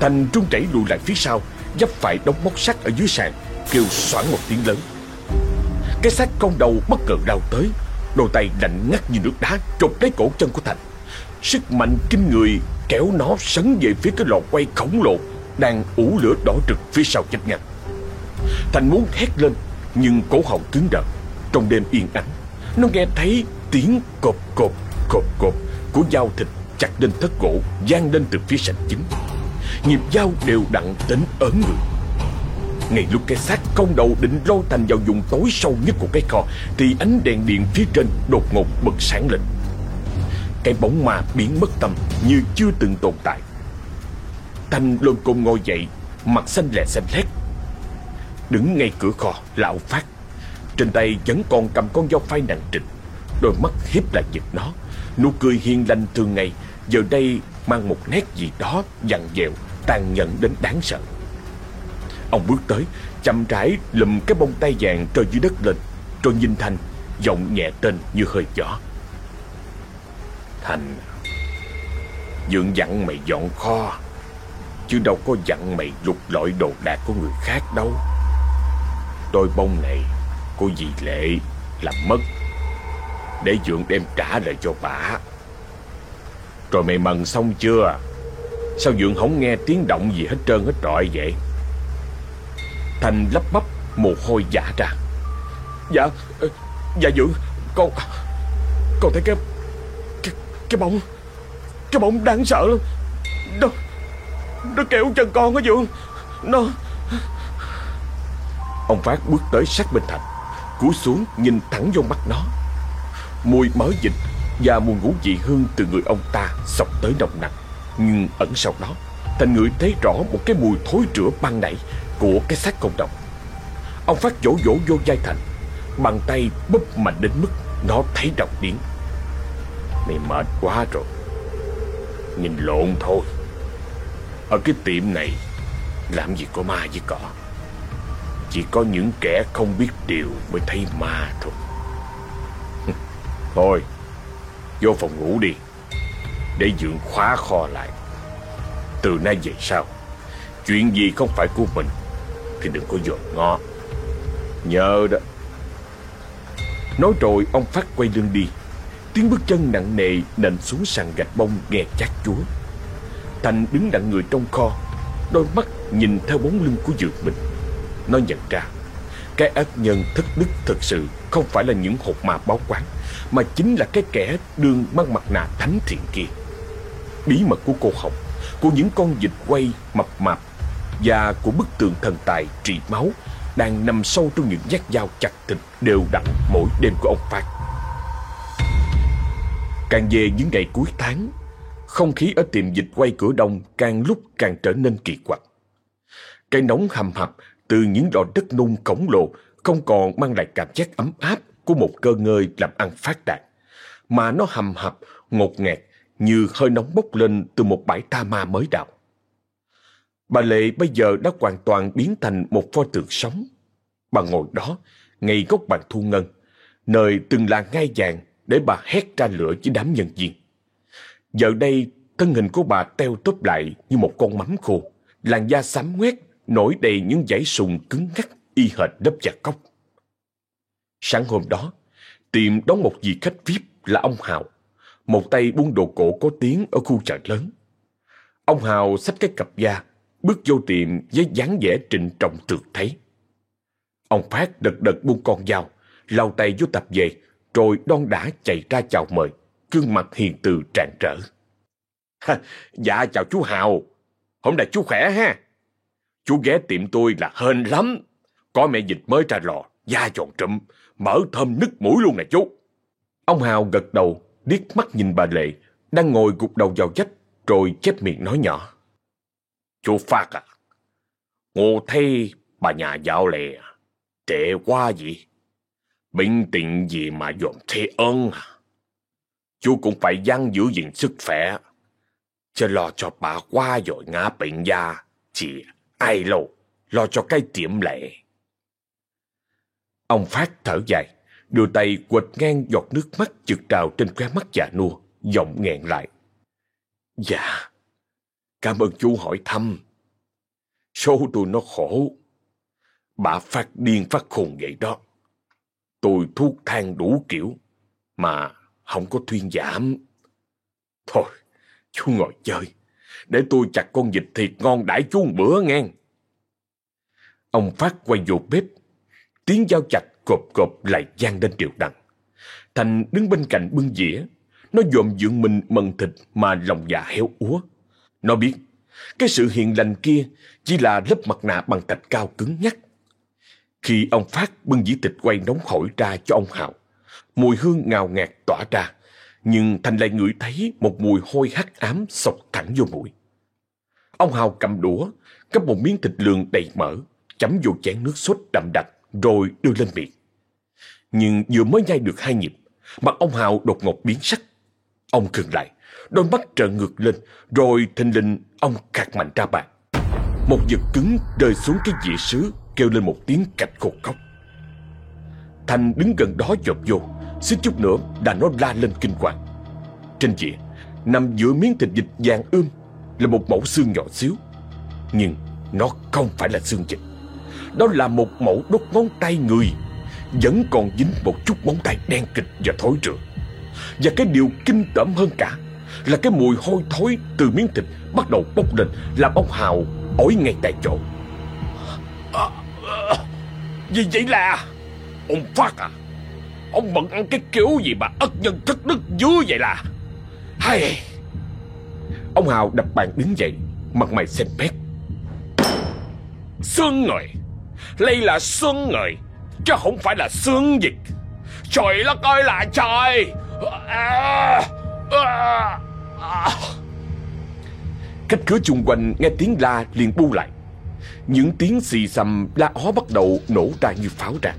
Thành trung chảy lùi lại phía sau, Dấp phải đống móc sắt ở dưới sàn, Kêu xoảng một tiếng lớn. Cái xác con đầu bất ngờ đau tới, Đôi tay lạnh ngắt như nước đá trục lấy cổ chân của Thành. Sức mạnh kinh người kéo nó sấn về phía cái lò quay khổng lồ Đang ủ lửa đỏ rực phía sau chết ngăn Thành muốn hét lên, Nhưng cổ họng cứng đờ. Trong đêm yên ắng, Nó nghe thấy tiếng cộp cộp cộp cộp Của dao thịt chặt lên thất gỗ Giang lên từ phía sảnh chính. Nhịp dao đều đặn đến ớn người ngay lúc cái xác công đầu định lôi thành vào vùng tối sâu nhất của cái kho, Thì ánh đèn điện phía trên đột ngột bật sáng lên. Cái bóng ma biến mất tâm như chưa từng tồn tại. Thanh lôn côn ngồi dậy, Mặt xanh lè xanh lét Đứng ngay cửa kho là ông Phát. Trên tay vẫn còn cầm con dao phai nặng trịch Đôi mắt hiếp lại giật nó. Nụ cười hiền lành thường ngày, Giờ đây mang một nét gì đó dằn dẹo Tàn nhẫn đến đáng sợ. Ông bước tới, Chậm rãi lùm cái bông tay vàng rơi dưới đất lên, Rồi nhìn Thành, Giọng nhẹ tên như hơi gió Thành Dượng dặn mày dọn kho, Chứ đâu có dặn mày lục lọi đồ đạc của người khác đâu. Đôi bông này Cô dì Lệ làm mất Để Dượng đem trả lại cho bà. Rồi mày mần xong chưa? Sao Dượng không nghe tiếng động gì hết trơn hết trọi vậy? Thành lắp bắp mồ hôi giả ra. Dạ Dạ Dượng Con Con thấy cái Cái, cái bóng Cái bóng đáng sợ lắm. Nó Nó kéo chân con á Dượng. Nó Ông Phát bước tới sát bên Thành, Cúi xuống nhìn thẳng vô mắt nó. Mùi mỡ dịch Và mùi ngũ vị hương từ người ông ta Sọc tới nồng nặng Nhưng ẩn sau đó Thành người thấy rõ một cái mùi thối rửa ban nãy Của cái xác công đồng Ông Phát vỗ vỗ vô vai Thành, Bàn tay búp mạnh đến mức Nó thấy độc điển Mày mệt quá rồi, Nhìn lộn thôi. Ở cái tiệm này Làm gì có ma với cỏ? Chỉ có những kẻ không biết điều Mới thấy ma thôi. [laughs] Thôi, Vô phòng ngủ đi, Để dưỡng khóa kho lại. Từ nay về sau, Chuyện gì không phải của mình Thì đừng có dọn ngó. Nhớ đó. Nói rồi ông Phát quay lưng đi. Tiếng bước chân nặng nề nện xuống sàn gạch bông nghe chát chúa. Thành đứng đặng người trong kho, Đôi mắt nhìn theo bóng lưng của dược mình nó nhận ra Cái ác nhân thất đức thực sự Không phải là những hột mà báo quán Mà chính là cái kẻ đương mang mặt nạ thánh thiện kia Bí mật của cô Hồng Của những con vịt quay mập mạp Và của bức tượng thần tài trị máu đang nằm sâu trong những nhát dao chặt thịt đều đặn mỗi đêm của ông Phát. Càng về những ngày cuối tháng, không khí ở tiệm dịch quay cửa đông càng lúc càng trở nên kỳ quặc. Cái nóng hầm hập từ những lò đất nung khổng lồ không còn mang lại cảm giác ấm áp của một cơ ngơi làm ăn phát đạt, mà nó hầm hập, ngột ngạt như hơi nóng bốc lên từ một bãi ta ma mới đào. Bà Lệ bây giờ đã hoàn toàn biến thành một pho tượng sống. Bà ngồi đó, ngay góc bàn thu ngân, nơi từng là ngai vàng để bà hét ra lửa với đám nhân viên. Giờ đây, thân hình của bà teo tóp lại như một con mắm khô, làn da xám ngoét, nổi đầy những dãy sùng cứng ngắc y hệt đớp da cốc. Sáng hôm đó, tiệm đón một vị khách VIP là ông Hào, một tay buôn đồ cổ có tiếng ở khu chợ lớn. Ông Hào xách cái cặp da, bước vô tiệm với dáng vẻ trịnh trọng thực thấy. Ông Phát đật đật buông con dao, lau tay vô tập về, rồi đon đã chạy ra chào mời, gương mặt hiền từ tràn trở. Ha, [laughs] dạ chào chú Hào, hôm nay chú khỏe ha. Chú ghé tiệm tôi là hên lắm, có mẹ dịch mới ra lò, da tròn trụm, mỡ thơm nứt mũi luôn nè chú. Ông Hào gật đầu, điếc mắt nhìn bà Lệ, đang ngồi gục đầu vào vách, rồi chép miệng nói nhỏ. Chú Phát à, ngô thấy bà nhà giáo lè, trễ quá vậy, Bệnh tình gì mà dồn thế ơn à? Chú cũng phải gian giữ gìn sức khỏe, chứ lo cho bà qua rồi ngã bệnh da, chị ai lâu, lo cho cái tiệm lệ. Ông Phát thở dài, đưa tay quệt ngang giọt nước mắt chực trào trên khóe mắt già nua, giọng nghẹn lại. Dạ, Cảm ơn chú hỏi thăm. Số tôi nó khổ. Bà phát điên phát khùng vậy đó. Tôi thuốc thang đủ kiểu, mà không có thuyên giảm. Thôi, chú ngồi chơi, để tôi chặt con vịt thịt ngon đãi chú một bữa ngang. Ông Phát quay vô bếp, tiếng dao chặt cộp cộp lại gian lên điều đằng. Thành đứng bên cạnh bưng dĩa, Nó dòm dưỡng mình mần thịt mà lòng dạ héo úa. Nó biết, cái sự hiền lành kia chỉ là lớp mặt nạ bằng thạch cao cứng nhắc. Khi ông Phát bưng dĩa thịt quay nóng hổi ra cho ông Hào, mùi hương ngào ngạt tỏa ra, nhưng Thành lại ngửi thấy một mùi hôi hắc ám sộc thẳng vô mũi. Ông Hào cầm đũa, cắp một miếng thịt lường đầy mỡ, chấm vô chén nước sốt đậm đặc, rồi đưa lên miệng. Nhưng vừa mới nhai được hai nhịp, mặt ông Hào đột ngột biến sắc. Ông khựng lại, đôi mắt trợn ngược lên, rồi thình lình ông khạc mạnh ra bàn. Một vật cứng rơi xuống cái dĩa sứ, kêu lên một tiếng cạch khô khóc. Thành đứng gần đó dột vô, xích chút nữa đã nó la lên kinh hoàng. Trên dĩa, nằm giữa miếng thịt vịt vàng ươm là một mẫu xương nhỏ xíu. Nhưng nó không phải là xương vịt. Đó là một mẫu đốt ngón tay người Vẫn còn dính một chút móng tay đen kịch và thối rữa Và cái điều kinh tởm hơn cả Là cái mùi hôi thối từ miếng thịt bắt đầu bốc lên Làm ông Hào ổi ngay tại chỗ à, à, Vì vậy là Ông Phát à Ông bận ăn cái kiểu gì mà ất nhân thất đức dứa vậy là Hay Ông Hào đập bàn đứng dậy Mặt mày xanh pét. Xuân người đây là xuân người Chứ không phải là xuân dịch. Trời đất ơi là trời. À, à, à. Khách cửa chung quanh nghe tiếng la liền bu lại. Những tiếng xì xầm la ó bắt đầu nổ ra như pháo ra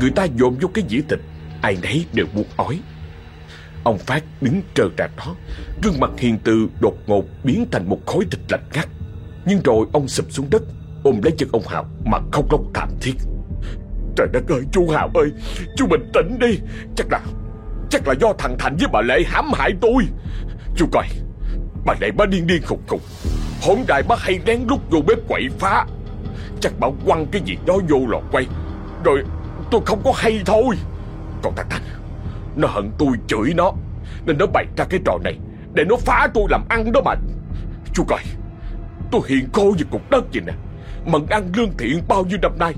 Người ta dồn vô cái dĩa thịt Ai nấy đều buộc ói. Ông Phát đứng trơ trạc đó Gương mặt hiền từ đột ngột biến thành một khối thịt lạnh ngắt Nhưng rồi ông sụp xuống đất ôm lấy chân ông Hào mà khóc lóc thảm thiết. Trời đất ơi, chú Hào ơi, chú bình tĩnh đi. Chắc là, chắc là do thằng Thành với bà Lệ hãm hại tôi. Chú coi, bà Lệ bà điên điên khùng khùng. Hổn đại bà hay lén lút vô bếp quậy phá. Chắc bà quăng cái gì đó vô lò quay. Rồi tôi không có hay thôi. Còn thằng Thành, nó hận tôi chửi nó. Nên nó bày ra cái trò này để nó phá tôi làm ăn đó mà. Chú coi, tôi hiền khô như cục đất vậy nè. Mận ăn lương thiện bao nhiêu năm nay?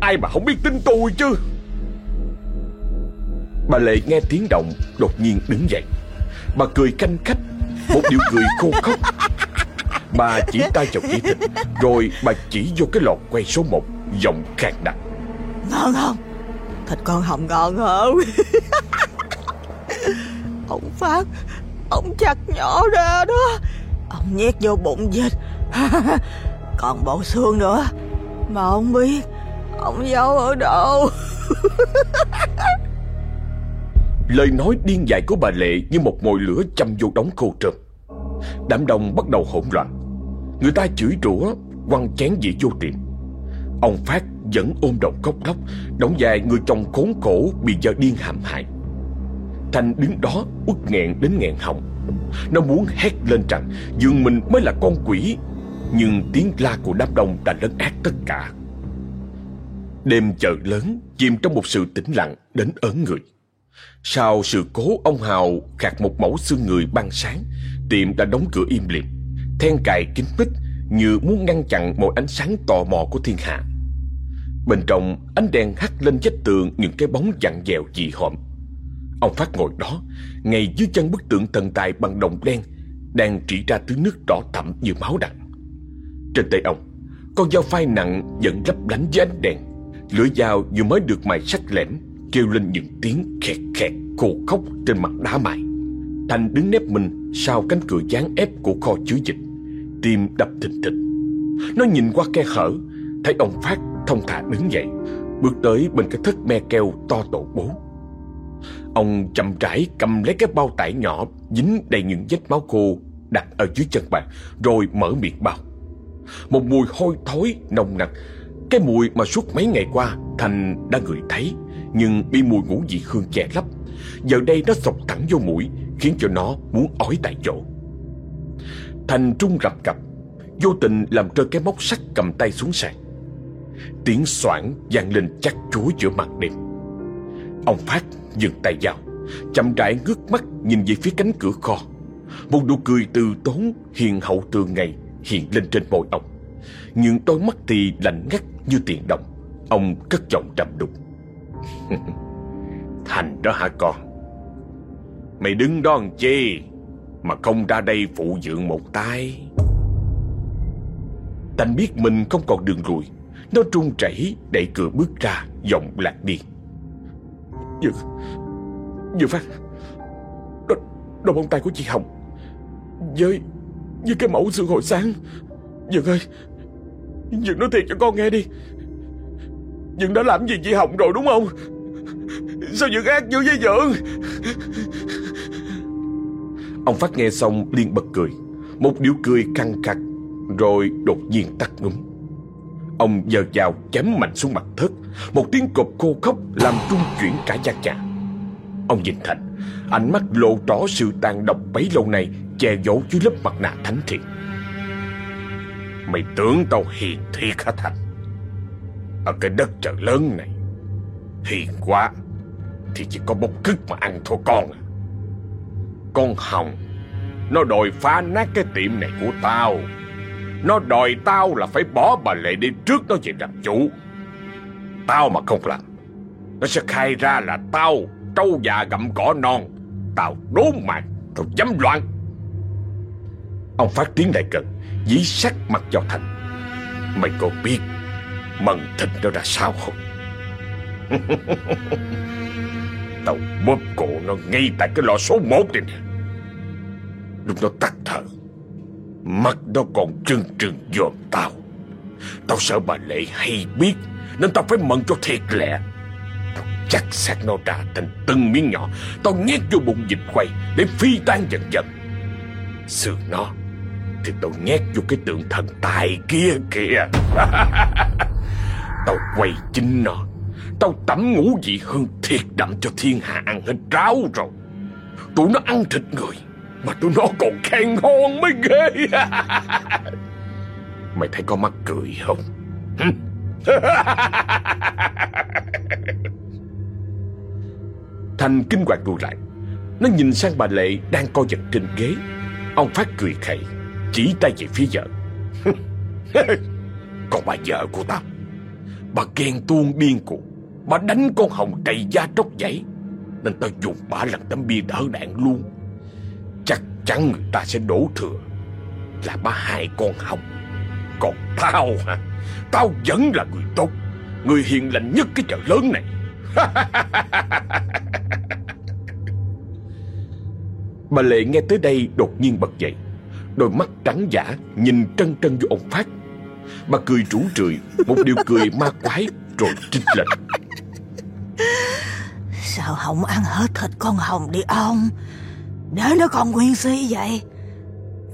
Ai mà không biết tính tôi chứ? Bà Lệ nghe tiếng động Đột nhiên đứng dậy. Bà cười canh khách Một điệu cười khô khóc Bà chỉ tay chọc dĩa thịt Rồi bà chỉ vô cái lọt quay số 1 Giọng khàn đặc. Ngon không? Thịt con hồng ngon không? [laughs] Ông Phát, Ông chặt nhỏ ra đó. Ông nhét vô bụng vịt [laughs] còn bộ xương nữa. Mà ông biết, Ông giấu ở đâu. [laughs] Lời nói điên dại của bà Lệ Như một mồi lửa châm vô đống khô trơm. Đám đông bắt đầu hỗn loạn. Người ta chửi rủa, Quăng chén dĩ vô tiệm. Ông Phát vẫn ôm đầu khóc lóc, Đóng dài người chồng khốn khổ Bị vợ điên hãm hại. Thanh đứng đó uất nghẹn đến nghẹn họng. Nó muốn hét lên rằng Dương mình mới là con quỷ, nhưng tiếng la của đám đông đã lấn át tất cả. Đêm chợ lớn Chìm trong một sự tĩnh lặng đến ớn người Sau sự cố, ông Hào khạc một mẫu xương người ban sáng, Tiệm đã đóng cửa im lìm. Then cài kín mít Như muốn ngăn chặn mọi ánh sáng tò mò của thiên hạ. Bên trong, ánh đèn hắt lên vách tường Những cái bóng dặn dẹo dị hợm. Ông Phát ngồi đó, Ngay dưới chân bức tượng thần tài bằng đồng đen, Đang chỉ ra thứ nước đỏ thẫm như máu đặng trên tay ông, Con dao phai nặng vẫn lấp lánh dưới ánh đèn. Lưỡi dao vừa mới được mài sắc lẻm, Kêu lên những tiếng khẹt khẹt, khô khóc trên mặt đá mài. Thành đứng nép mình sau cánh cửa dán ép của kho chứa dịch, Tim đập thình thịch. Nó nhìn qua khe hở, Thấy ông Phát thông thả đứng dậy, Bước tới bên cái thất me keo to tổ bố. Ông chậm rãi cầm lấy cái bao tải nhỏ, Dính đầy những vết máu khô Đặt ở dưới chân bàn Rồi mở miệng bao một mùi hôi thối nồng nặc, Cái mùi mà suốt mấy ngày qua Thành đã ngửi thấy, Nhưng bị mùi ngũ vị hương che lấp. Giờ đây nó sộc thẳng vô mũi, Khiến cho nó muốn ói tại chỗ. Thành trung rập cập, Vô tình làm rơi cái móc sắt cầm tay xuống sàn. Tiếng soảng vang lên chắc chúa giữa mặt đêm. Ông Phát dừng tay vào, Chậm rãi ngước mắt nhìn về phía cánh cửa kho. Một nụ cười từ tốn hiền hậu thường ngày hiện lên trên môi ông. Nhưng đôi mắt thì lạnh ngắt như tiền đồng. Ông cất giọng trầm đục. [laughs] Thành đó hả con? Mày đứng đó làm chi Mà không ra đây phụ dưỡng một tay? Thành biết mình không còn đường lùi Nó trung chảy đẩy cửa bước ra, Giọng lạc điên. Dược Dược Phát. Đôi, đôi bông tay của chị Hồng. Với Với cái mẫu xương hồi sáng. Dược ơi Dược nói thiệt cho con nghe đi. Dược đã làm gì chị Hồng rồi đúng không? Sao Dược ác dữ với dượng Ông Phát nghe xong liền bật cười. Một điệu cười căng cặt Rồi đột nhiên tắt ngúng Ông giơ dao chém mạnh xuống mặt thất. Một tiếng cộp khô khóc Làm trung chuyển cả gia nhà Ông nhìn Thành, Ánh mắt lộ rõ sự tàn độc bấy lâu nay, Che giấu dưới lớp mặt nạ thánh thiện. Mày tưởng tao hiền thiệt hả Thành? Ở cái đất trời lớn này, Hiền quá, Thì chỉ có bốc cứt mà ăn thôi con à. Con Hồng, Nó đòi phá nát cái tiệm này của tao. Nó đòi tao là phải bỏ bà Lệ đi trước nó về làm chủ. Tao mà không làm, Nó sẽ khai ra là tao Trâu già gặm cỏ non. Tao đốn mạng, Tao dám loạn. Ông phát tiến lại gần Dí sát mặt vào Thành. Mày có biết, Mần thịt nó ra sao không? [laughs] Tao bóp cổ nó ngay tại cái lò số một này nè. Lúc nó tắt thở Mắt nó còn trừng trừng dòm tao. Tao sợ bà Lệ hay biết, Nên tao phải mận cho thiệt lẹ. Tao chắc xác nó ra thành từng miếng nhỏ. Tao nhét vô bụng dịch quay Để phi tan dần dần. Xương nó, Thì tao nhét vô cái tượng thần tài kia kìa. [laughs] Tao quay chính nó. Tao tẩm ngũ vị hương thiệt đậm cho thiên hạ ăn hết ráo rồi. Tụi nó ăn thịt người. Mà tụi nó còn khen ngon mới ghê. [laughs] Mày thấy có mắt cười không? [laughs] Thành kinh hoàng lùi lại. Nó nhìn sang bà Lệ đang co giật trên ghế. Ông Phát cười khẩy, Chỉ tay về phía vợ. [laughs] Còn bà vợ của tao. Bà ghen tuông điên cuồng. Bà đánh con Hồng đầy da tróc giấy Nên tao dùng bà làm tấm bia đỡ đạn luôn. Chắc chắn người ta sẽ đổ thừa. Là ba hai con Hồng. Còn tao hả? Tao vẫn là người tốt. Người hiền lành nhất cái chợ lớn này. [laughs] Bà Lệ nghe tới đây đột nhiên bật dậy. Đôi mắt trắng giả, nhìn trân trân vô ông Phát. Bà cười rủ rượi, Một điều cười ma quái, Rồi trích lệnh. Sao không ăn hết thịt con Hồng đi ông? Để nó còn nguyên si vậy,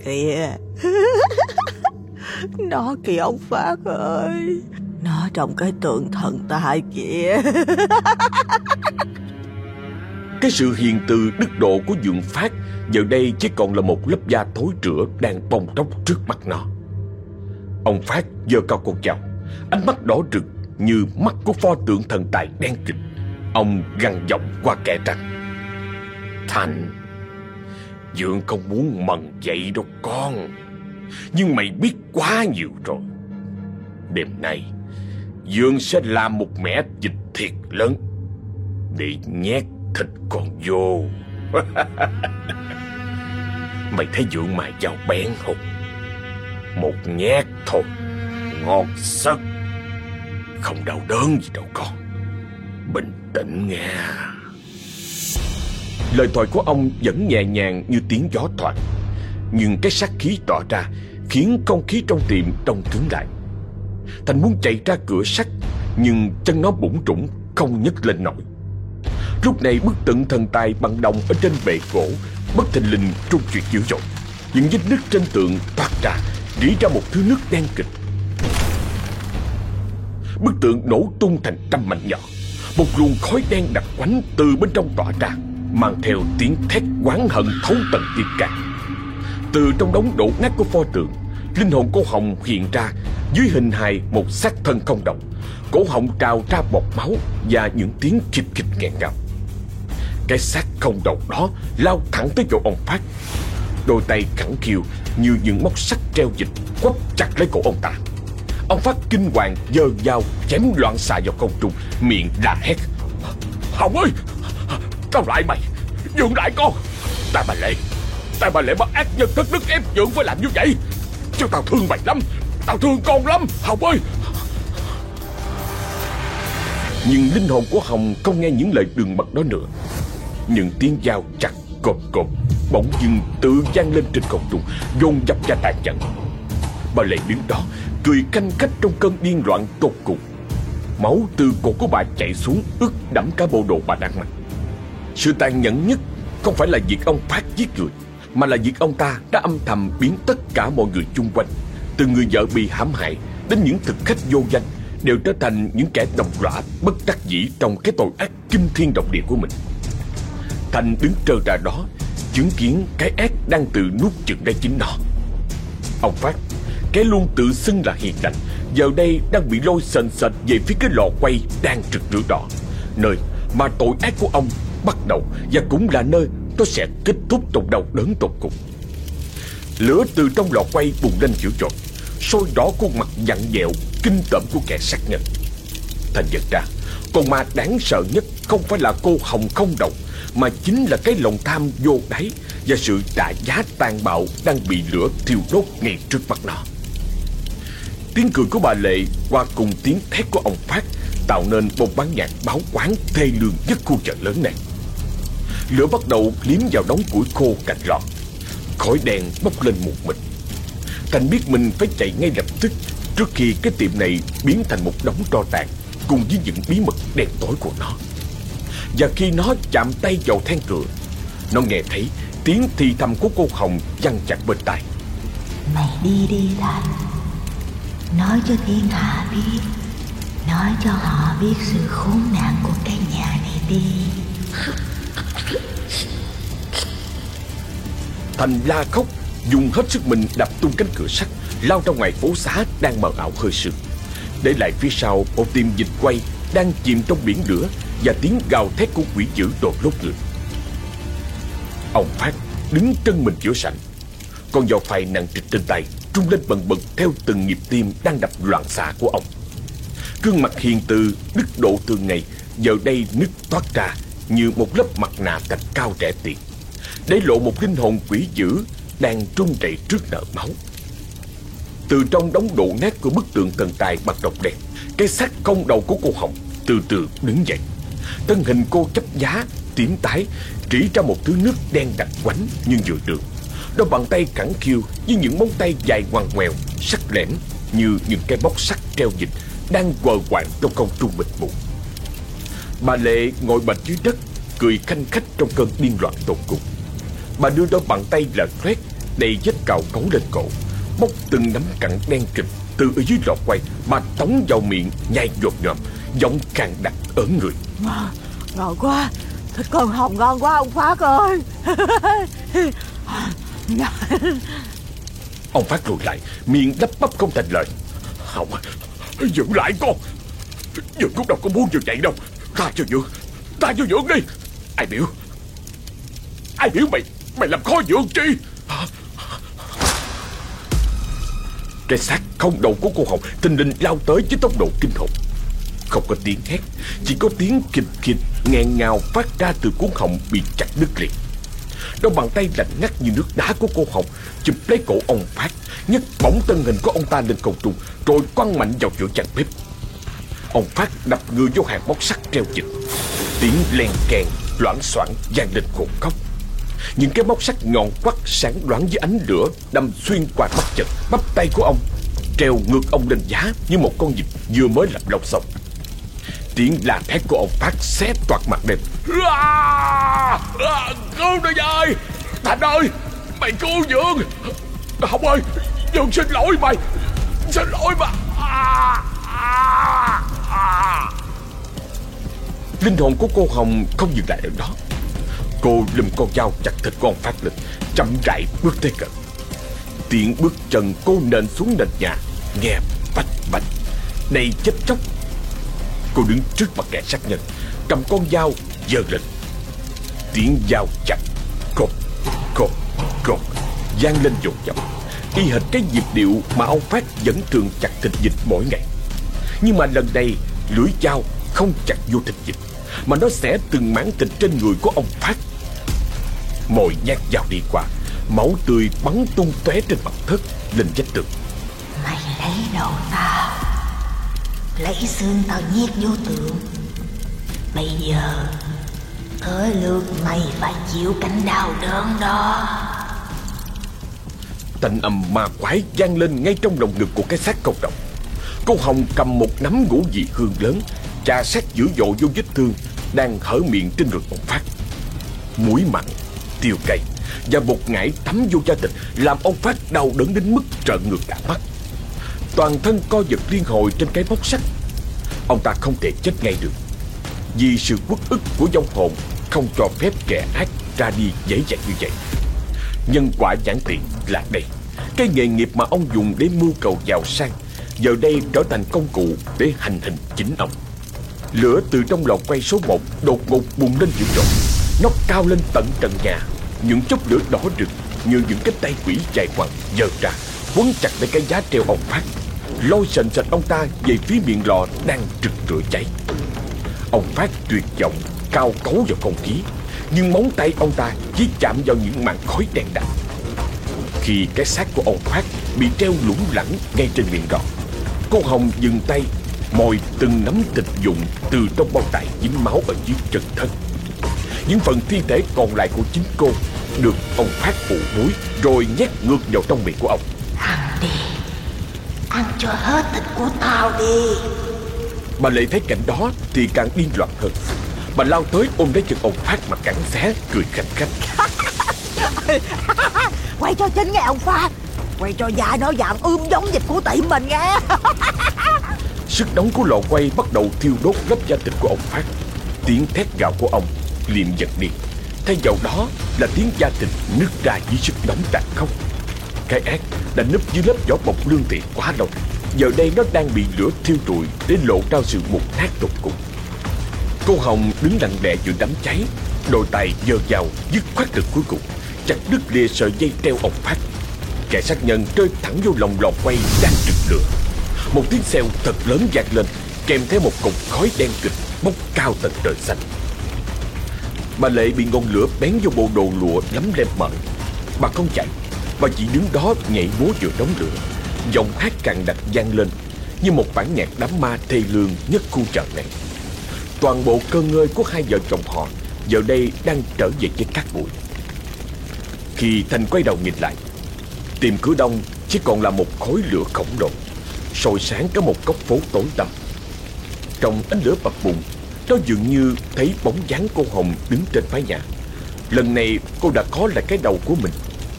Kìa. [laughs] Nó kìa, ông Phát ơi. Nó trong cái tượng thần tài kìa. [laughs] Cái sự hiền từ đức độ của Dượng Phát Giờ đây chỉ còn là một lớp da thối rữa Đang bong tróc trước mặt nó. Ông Phát giơ cao con chào Ánh mắt đỏ rực như mắt của pho tượng thần tài đen kịch. Ông gằn giọng qua kẻ rằng Thành Dượng không muốn mần dậy đâu con. Nhưng mày biết quá nhiều rồi. Đêm nay Dương sẽ làm một mẻ dịch thiệt lớn. Để nhét thịt con vô. [laughs] Mày thấy Dượng mài giàu bén không Một nhát thôi. Ngon sất Không đau đớn gì đâu con. Bình tĩnh nghe. Lời thoại của ông vẫn nhẹ nhàng như tiếng gió thoảng. Nhưng cái sát khí tỏ ra Khiến không khí trong tiệm đông cứng lại. Thành muốn chạy ra cửa sắt, Nhưng chân nó bủng trũng Không nhấc lên nổi. Lúc này bức tượng thần tài bằng đồng Ở trên bệ gỗ, Bất thình lình trung chuyển dữ dội. Những vết nứt trên tượng toát ra, Rỉ ra một thứ nước đen kịch. Bức tượng nổ tung thành trăm mảnh nhỏ. Một luồng khói đen đặc quánh từ bên trong tỏa ra. Mang theo tiếng thét oán hận thấu tận tim can Từ trong đống đổ nát của pho tượng, Linh hồn cô Hồng hiện ra Dưới hình hài một xác thân không động. Cổ họng trào ra bọt máu Và những tiếng khịch khịch nghẹn ngào. Cái xác không đầu đó Lao thẳng tới chỗ ông Phát. Đôi tay khẳng khiu Như những móc sắt treo dịch Quắp chặt lấy cổ ông ta. Ông Phát kinh hoàng giơ dao chém loạn xạ vào không trung, Miệng la hét. Hồng ơi! Tao lại mày. Dượng lại con. Tại bà Lệ. Tại bà Lệ bắt ác nhân thất đức ép dưỡng phải làm như vậy. Chứ tao thương mày lắm. Tao thương con lắm, Hồng ơi. Nhưng linh hồn của Hồng không nghe những lời đường mật đó nữa. Những tiếng dao chặt cộp cộp, Bỗng dưng tự gian lên trên không trung, Dồn dập ra tàn nhẫn. Bà Lệ đứng đó, Cười canh cách trong cơn điên loạn tột cùng. Máu từ cổ của bà chảy xuống, ướt đẫm cả bộ đồ bà đang mặc. Sự tàn nhẫn nhất Không phải là việc ông Phát giết người, Mà là việc ông ta đã âm thầm biến tất cả mọi người chung quanh, Từ người vợ bị hãm hại Đến những thực khách vô danh, Đều trở thành những kẻ đồng lõa Bất đắc dĩ trong cái tội ác kinh thiên động địa của mình. Thành đứng trơ ra đó, Chứng kiến cái ác đang tự nuốt chừng lấy chính nó. Ông Phát, Cái luôn tự xưng là hiền lành, Giờ đây đang bị lôi sền sệt Về phía cái lò quay đang trực lửa đỏ, Nơi mà tội ác của ông bắt đầu, Và cũng là nơi nó sẽ kết thúc trong đau đớn tột cùng. Lửa từ trong lò quay bùng lên dữ dội, sôi đỏ khuôn mặt dặn dẹo kinh tởm của kẻ sát nhân. Thành nhận ra, con ma đáng sợ nhất không phải là cô hồng không đầu, mà chính là cái lòng tham vô đáy và sự trả giá tàn bạo đang bị lửa thiêu đốt ngay trước mặt nó. Tiếng cười của bà lệ qua cùng tiếng thét của ông phát tạo nên một bán nhạc báo quán thê lương nhất khu chợ lớn này lửa bắt đầu liếm vào đống củi khô cạnh lò khói đen bốc lên một mình thành biết mình phải chạy ngay lập tức trước khi cái tiệm này biến thành một đống tro tàn cùng với những bí mật đen tối của nó. Và khi nó chạm tay vào then cửa, nó nghe thấy tiếng thì thầm của cô Hồng văng chặt bên tai. Mày đi đi Thành Nói cho thiên hạ biết Nói cho họ biết sự khốn nạn của cái nhà này đi Thành la khóc dùng hết sức mình đập tung cánh cửa sắt, lao ra ngoài phố xá đang mờ ảo hơi sương. Để lại phía sau, một tiệm dịch quay đang chìm trong biển lửa và tiếng gào thét của quỷ dữ đột lốt người ông phát đứng chân mình giữa sảnh. Con dao phai nặng trịch trên tay, trung lên bần bật theo từng nhịp tim đang đập loạn xạ của ông. Gương mặt hiền từ, đức độ thường ngày, giờ đây nứt toát ra như một lớp mặt nạ cạch cao rẻ tiền để lộ một linh hồn quỷ dữ đang trung chạy trước nợ máu. Từ trong đống đổ nát của bức tượng thần tài bằng độc đen, cái xác không đầu của cô Hồng từ từ đứng dậy. Thân hình cô chấp giá, tím tái, chỉ ra một thứ nước đen đặc quánh nhưng vừa được. Đôi bàn tay cẳng khiêu với những móng tay dài ngoằn ngoèo, sắc lẻm như những cái bóc sắt treo dịch đang quờ quạng trong không trung mịt mù. Bà Lệ ngồi bệt dưới đất, cười khanh khách trong cơn điên loạn tột cùng. Bà đưa đôi bàn tay lợn loét Đầy vết cào cấu lên cổ. Bóc từng nắm cặn đen kịch Từ ở dưới lò quay Bà tống vào miệng nhai nhột nhòm Giọng càng đặc ớn người. À, Ngon quá Thịt con hồng ngon quá ông Phát ơi. [laughs] Ông Phát lùi lại Miệng lắp bắp không thành lời. Không Dừng lại con. Dừng cũng đâu có muốn như vậy đâu. Ta cho dưỡng Ta cho dưỡng đi Ai biểu? Ai biểu mày Mày làm khó dưỡng chi Cái xác không đầu của cô Hồng, Tình linh lao tới với tốc độ kinh khủng. Không có tiếng hét, Chỉ có tiếng kịch kịch ngàn ngào phát ra từ cuốn họng bị chặt đứt liệt Đôi bàn tay lạnh ngắt như nước đá của cô Hồng, Chụp lấy cổ ông Phát, nhấc bổng thân hình của ông ta lên cầu trung Rồi quăng mạnh vào giữa chặt bếp. Ông Phát đập người vô hàng bóc sắt treo dịch Tiếng len kèn loãng xoảng vang lên khổ khóc những cái móc sắt nhọn quắt sáng đoán dưới ánh lửa đâm xuyên qua bắp chân, bắp tay của ông, treo ngược ông lên giá như một con vịt vừa mới lập lông xong. Tiếng la thét của ông phát xé toạc mặt đêm. À, à, cứu tôi ơi! Thành ơi! Mày cứu Dương! Không ơi! Dương xin lỗi mày! Xin lỗi mà! À, à, à. Linh hồn của cô Hồng không dừng lại ở đó Cô lùm con dao chặt thịt con phát lên Chậm rãi bước tới gần. Tiện bước chân cô nền xuống nền nhà, Nghe bạch bạch Này chết chóc! Cô đứng trước mặt kẻ sát nhân, Cầm con dao dơ lên. Tiếng dao chặt Cột cột cột giang lên dồn dập. Y hệt cái nhịp điệu mà ông Phát vẫn thường chặt thịt vịt mỗi ngày. Nhưng mà lần này, lưỡi dao không chặt vô thịt vịt, Mà nó sẽ từng mảng thịt trên người của ông Phát Mồi nhát dao đi qua. Máu tươi bắn tung tóe trên mặt thất Lên vách tường. Mày lấy đầu tao. Lấy xương tao nhét vô tường. Bây giờ Tới lượt mày phải chịu cảnh đau đớn đó. Thanh âm ma quái vang lên ngay trong lòng ngực của cái xác công động Cô Hồng cầm một nắm ngũ dị hương lớn Chà sát dữ dội vô vết thương Đang hở miệng trên người ông Phát. Mũi mặn, tiêu cay Và bột ngải tắm vô da thịt Làm ông Phát đau đớn đến mức trợn ngược cả mắt. Toàn thân co giật liên hồi trên cái bóc sắt. Ông ta không thể chết ngay được, Vì sự uất ức của vong hồn Không cho phép kẻ ác ra đi dễ dàng như vậy. Nhân quả giản tiện là đây, Cái nghề nghiệp mà ông dùng để mưu cầu giàu sang, Giờ đây trở thành công cụ để hành hình chính ông. Lửa từ trong lò quay số 1 đột ngột bùng lên dữ dội. Nó cao lên tận trần nhà. Những chốc lửa đỏ rực như những cái tay quỷ dài quằn dơ ra, Quấn chặt lấy cái giá treo ông Phát. Lôi sền sệt ông ta về phía miệng lò đang trực rửa cháy. Ông Phát tuyệt vọng, cao cấu vào không khí, Nhưng móng tay ông ta chỉ chạm vào những màn khói đen đặc. Khi cái xác của ông Phát bị treo lủng lẳng ngay trên miệng lò, Cô Hồng dừng tay Mồi từng nắm thịt dụng từ trong bao tải dính máu ở dưới chân thân. Những phần thi thể còn lại của chính cô Được ông Phát phủ muối Rồi nhét ngược vào trong miệng của ông. Ăn đi. Ăn cho hết thịt của tao đi. Bà Lệ thấy cảnh đó thì càng điên loạn hơn. Bà lao tới ôm lấy chân ông Phát mà cắn xé Cười khanh khách. [laughs] Quay cho chính nghe ông Phát. Quay cho dạ nó dạng ươm giống dịch của tiệm mình nghe. Sức nóng của lò quay bắt đầu thiêu đốt lớp da thịt của ông Phát. Tiếng thét gào của ông liệm giật đi. Thay vào đó là tiếng gia đình nứt ra dưới sức nóng tàn khốc. Cái ác đã núp dưới lớp vỏ bọc lương thiện quá lâu Giờ đây nó đang bị lửa thiêu rụi Để lộ ra sự mục nát tột cùng. Cô Hồng đứng lặng lẽ giữa đám cháy, Đôi tay dơ vào dứt khoát được cuối cùng, Chặt đứt lìa sợi dây treo ông Phát. Kẻ sát nhân rơi thẳng vô lòng lò quay đang rực lửa. Một tiếng xèo thật lớn vang lên, Kèm theo một cục khói đen kịch bốc cao tận trời xanh. Bà Lệ bị ngọn lửa bén vô bộ đồ lụa đấm lem mờ Bà không chạy, Bà chỉ đứng đó nhảy múa giữa đống lửa. Giọng hát càng đặc gian lên, Như một bản nhạc đám ma thê lương nhất khu chợ này. Toàn bộ cơ ngơi của hai vợ chồng họ Giờ đây đang trở về với cát bụi Khi Thành quay đầu nhìn lại, Tìm cửa đông chỉ còn là một khối lửa khổng lồ, soi sáng cả một góc phố tối tăm. Trong ánh lửa bập bùng nó dường như thấy bóng dáng cô Hồng đứng trên mái nhà. Lần này cô đã có lại cái đầu của mình.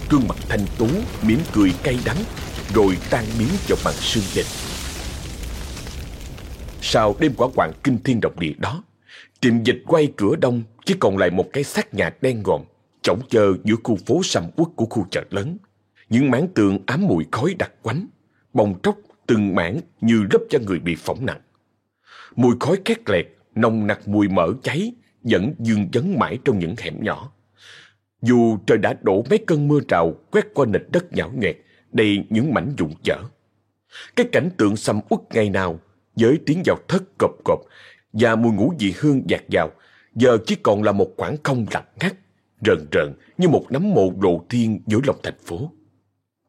Gương mặt thanh tú, mỉm cười cay đắng Rồi tan biến vào màn sương dịch. Sau đêm quả quạng kinh thiên động địa đó Tiệm dịch quay cửa đông Chỉ còn lại một cái xác nhà đen ngòm Chổng chơ giữa khu phố sầm uất của khu chợ lớn. Những mảng tường ám mùi khói đặc quánh Bong tróc từng mảng như lớp cho người bị phỏng nặng. Mùi khói khét lẹt Nồng nặc mùi mỡ cháy Vẫn dương vấn mãi trong những hẻm nhỏ. Dù trời đã đổ mấy cơn mưa rào Quét qua nền đất nhão nhẹt Đầy những mảnh vụn chở Cái cảnh tượng xăm uất ngày nào Với tiếng vào thất cộp cộp Và mùi ngũ dị hương dạt vào Giờ chỉ còn là một khoảng không lặng ngắt, rờn rợn như một nấm mộ lộ thiên giữa lòng thành phố.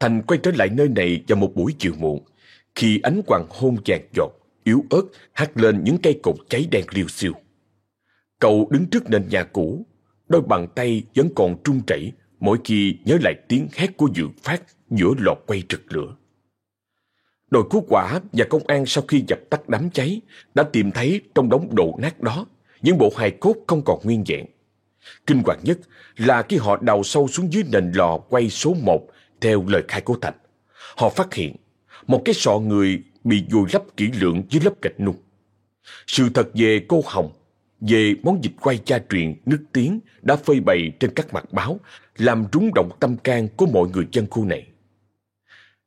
Thành quay trở lại nơi này vào một buổi chiều muộn, Khi ánh hoàng hôn vàng giọt Yếu ớt hắt lên những cây cột cháy đen liêu xiêu Cậu đứng trước nền nhà cũ, Đôi bàn tay vẫn còn trung chảy Mỗi khi nhớ lại tiếng hét của dự phát Giữa lò quay trực lửa Đội cứu quả và công an sau khi dập tắt đám cháy đã tìm thấy trong đống đổ nát đó những bộ hài cốt không còn nguyên vẹn. Kinh hoàng nhất là khi họ đào sâu xuống dưới nền lò quay số 1 theo lời khai của Thành. Họ phát hiện một cái sọ người bị vùi lấp kỹ lưỡng dưới lớp gạch nung. Sự thật về cô Hồng, về món dịch quay cha truyền nước tiếng đã phơi bày trên các mặt báo, làm rúng động tâm can của mọi người dân khu này.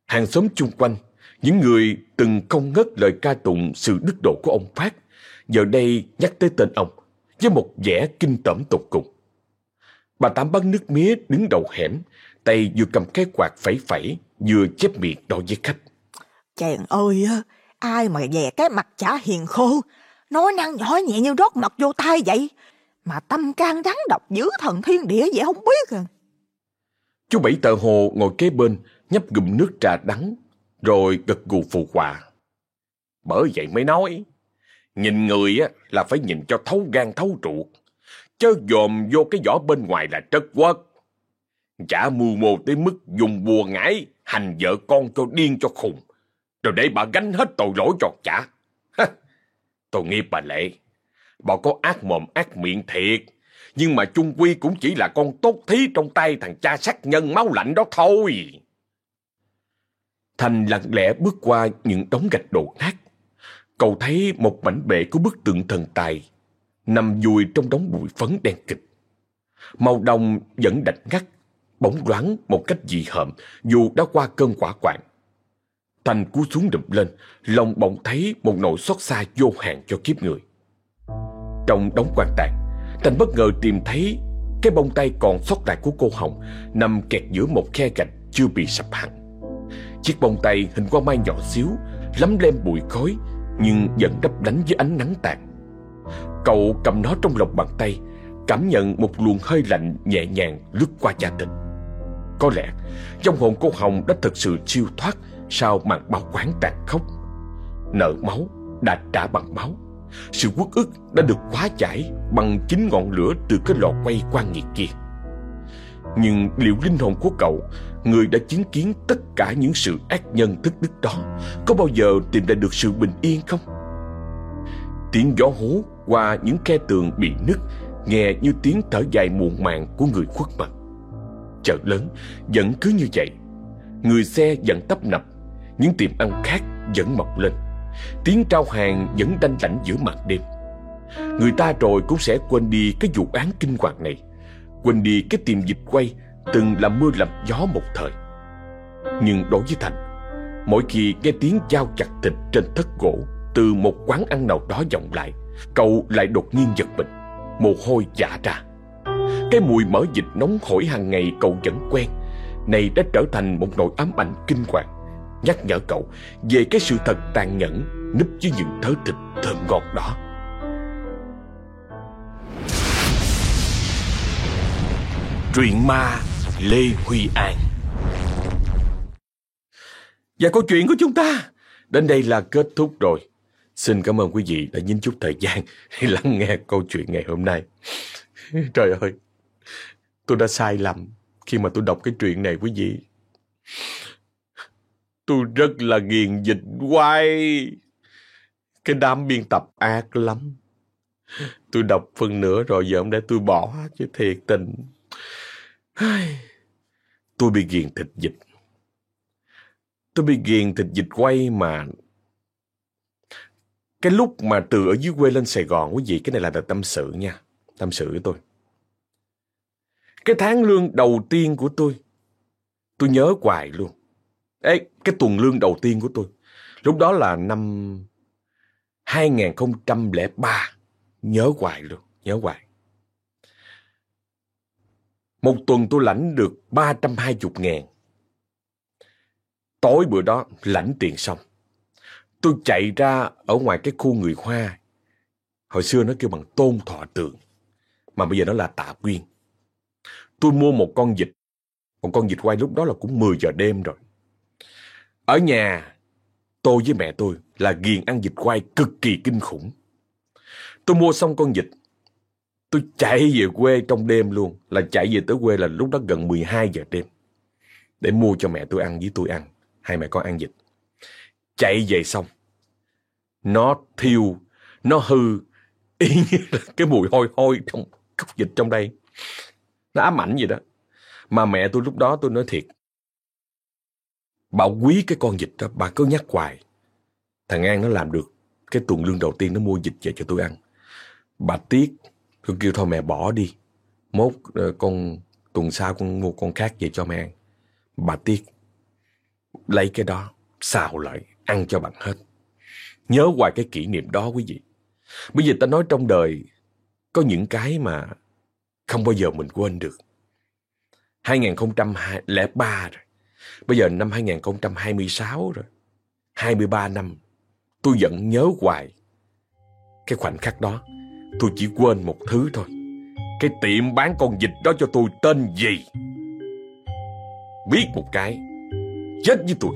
Hàng xóm chung quanh, những người từng không ngớt lời ca tụng sự đức độ của ông Phát, giờ đây nhắc tới tên ông với một vẻ kinh tởm tột cùng. Bà Tám bắn nước mía đứng đầu hẻm, tay vừa cầm cái quạt phẩy phẩy, vừa chép miệng nói với khách. Chàng ơi, ai mà dè cái mặt chả hiền khô, nói năng nhỏ nhẹ như rót mật vô tai vậy. Mà tâm can rắn độc dữ thần thiên địa vậy không biết à. Chú Bảy tờ hồ ngồi kế bên, nhấp gùm nước trà đắng, rồi gật gù phù hòa. Bởi vậy mới nói, nhìn người á là phải nhìn cho thấu gan thấu ruột, chớ dòm vô cái vỏ bên ngoài là trất quất. Chả mưu mô tới mức dùng bùa ngải, hành vợ con cho điên cho khùng, rồi để bà gánh hết tội lỗi cho chả. Tôi nghi bà Lệ, bà có ác mồm ác miệng thiệt, nhưng mà chung quy cũng chỉ là con tốt thí trong tay thằng cha sát nhân máu lạnh đó thôi. Thành lặng lẽ bước qua những đống gạch đổ nát. Cậu thấy một mảnh bể của bức tượng thần tài nằm vùi trong đống bụi phấn đen kịch. Màu đồng vẫn đạch ngắt, bóng loáng một cách dị hợm dù đã qua cơn quả quạng. Thành cú xuống đụm lên, lòng bỗng thấy một nỗi xót xa vô hạn cho kiếp người. Trong đống quan tàn, Thành bất ngờ tìm thấy cái bông tay còn sót lại của cô Hồng nằm kẹt giữa một khe gạch chưa bị sập hẳn. Chiếc bông tay hình con mai nhỏ xíu, lấm lem bụi khói nhưng vẫn đắp đánh với ánh nắng tàn. Cậu cầm nó trong lòng bàn tay, cảm nhận một luồng hơi lạnh nhẹ nhàng lướt qua da thịt. Có lẽ trong hồn cô Hồng đã thực sự siêu thoát sau màn báo quán tàn khốc. Nợ máu đã trả bằng máu. Sự uất ức đã được hóa giải bằng chính ngọn lửa từ cái lò quay quan nghiệt kia. Nhưng liệu linh hồn của cậu, người đã chứng kiến tất cả những sự ác nhân thức đức đó, có bao giờ tìm lại được sự bình yên không? Tiếng gió hú qua những khe tường bị nứt, nghe như tiếng thở dài muộn màng của người khuất mặt. Chợ lớn vẫn cứ như vậy. Người xe vẫn tấp nập, những tiệm ăn khác vẫn mọc lên. Tiếng trao hàng vẫn đanh lảnh giữa màn đêm. Người ta rồi cũng sẽ quên đi cái vụ án kinh hoàng này. Quên đi cái tiệm dịch quay Từng làm mưa làm gió một thời. Nhưng đối với Thành, Mỗi khi nghe tiếng dao chặt thịt trên thất gỗ Từ một quán ăn nào đó vọng lại, Cậu lại đột nhiên giật mình, Mồ hôi giả ra. Cái mùi mỡ dịch nóng hổi hàng ngày cậu vẫn quen Này đã trở thành một nỗi ám ảnh kinh hoàng nhắc nhở cậu về cái sự thật tàn nhẫn núp dưới những thớ thịt thơm ngọt đó. Truyện ma Lê Huy An Và câu chuyện của chúng ta đến đây là kết thúc rồi. Xin cảm ơn quý vị đã nhín chút thời gian để lắng nghe câu chuyện ngày hôm nay. Trời ơi, tôi đã sai lầm khi mà tôi đọc cái chuyện này quý vị. Tôi rất là nghiền dịch quay. Cái đám biên tập ác lắm. Tôi đọc phần nữa rồi, giờ ông để tôi bỏ chứ thiệt tình. Tôi bị ghiền thịt dịch. Tôi bị ghiền thịt dịch quay mà cái lúc mà từ ở dưới quê lên Sài Gòn quý vị, cái này là tâm sự nha. Tâm sự với tôi. Cái tháng lương đầu tiên của tôi tôi nhớ hoài luôn. Ê, cái tuần lương đầu tiên của tôi. Lúc đó là năm 2003. Nhớ hoài luôn, nhớ hoài. Một tuần tôi lãnh được 320 ngàn. Tối bữa đó lãnh tiền xong. Tôi chạy ra ở ngoài cái khu người Hoa. Hồi xưa nó kêu bằng tôn thọ tượng. Mà bây giờ nó là tạ quyên. Tôi mua một con vịt. Một con vịt quay lúc đó là cũng 10 giờ đêm rồi. Ở nhà, tôi với mẹ tôi là ghiền ăn vịt quay cực kỳ kinh khủng. Tôi mua xong con vịt, tôi chạy về quê trong đêm luôn, là chạy về tới quê là lúc đó gần 12 giờ đêm. Để mua cho mẹ tôi ăn với tôi ăn, hai mẹ con ăn vịt. Chạy về xong, nó thiêu, nó hư, y như là cái mùi hôi hôi trong cốc vịt trong đây. Nó ám ảnh gì đó. Mà mẹ tôi lúc đó tôi nói thiệt, bảo quý cái con vịt đó, bà cứ nhắc hoài. Thằng An nó làm được cái tuần lương đầu tiên nó mua vịt về cho tôi ăn. Bà tiếc, tôi kêu thôi mẹ bỏ đi. Mốt ờ, con tuần sau con mua con khác về cho mẹ ăn. Bà tiếc, lấy cái đó, xào lại, ăn cho bằng hết. Nhớ hoài cái kỷ niệm đó quý vị. Bây giờ ta nói trong đời, có những cái mà không bao giờ mình quên được. 2003 rồi. Bây giờ năm 2026 rồi. 23 năm. Tôi vẫn nhớ hoài. Cái khoảnh khắc đó, tôi chỉ quên một thứ thôi. Cái tiệm bán con vịt đó cho tôi tên gì? Biết một cái Chết với tôi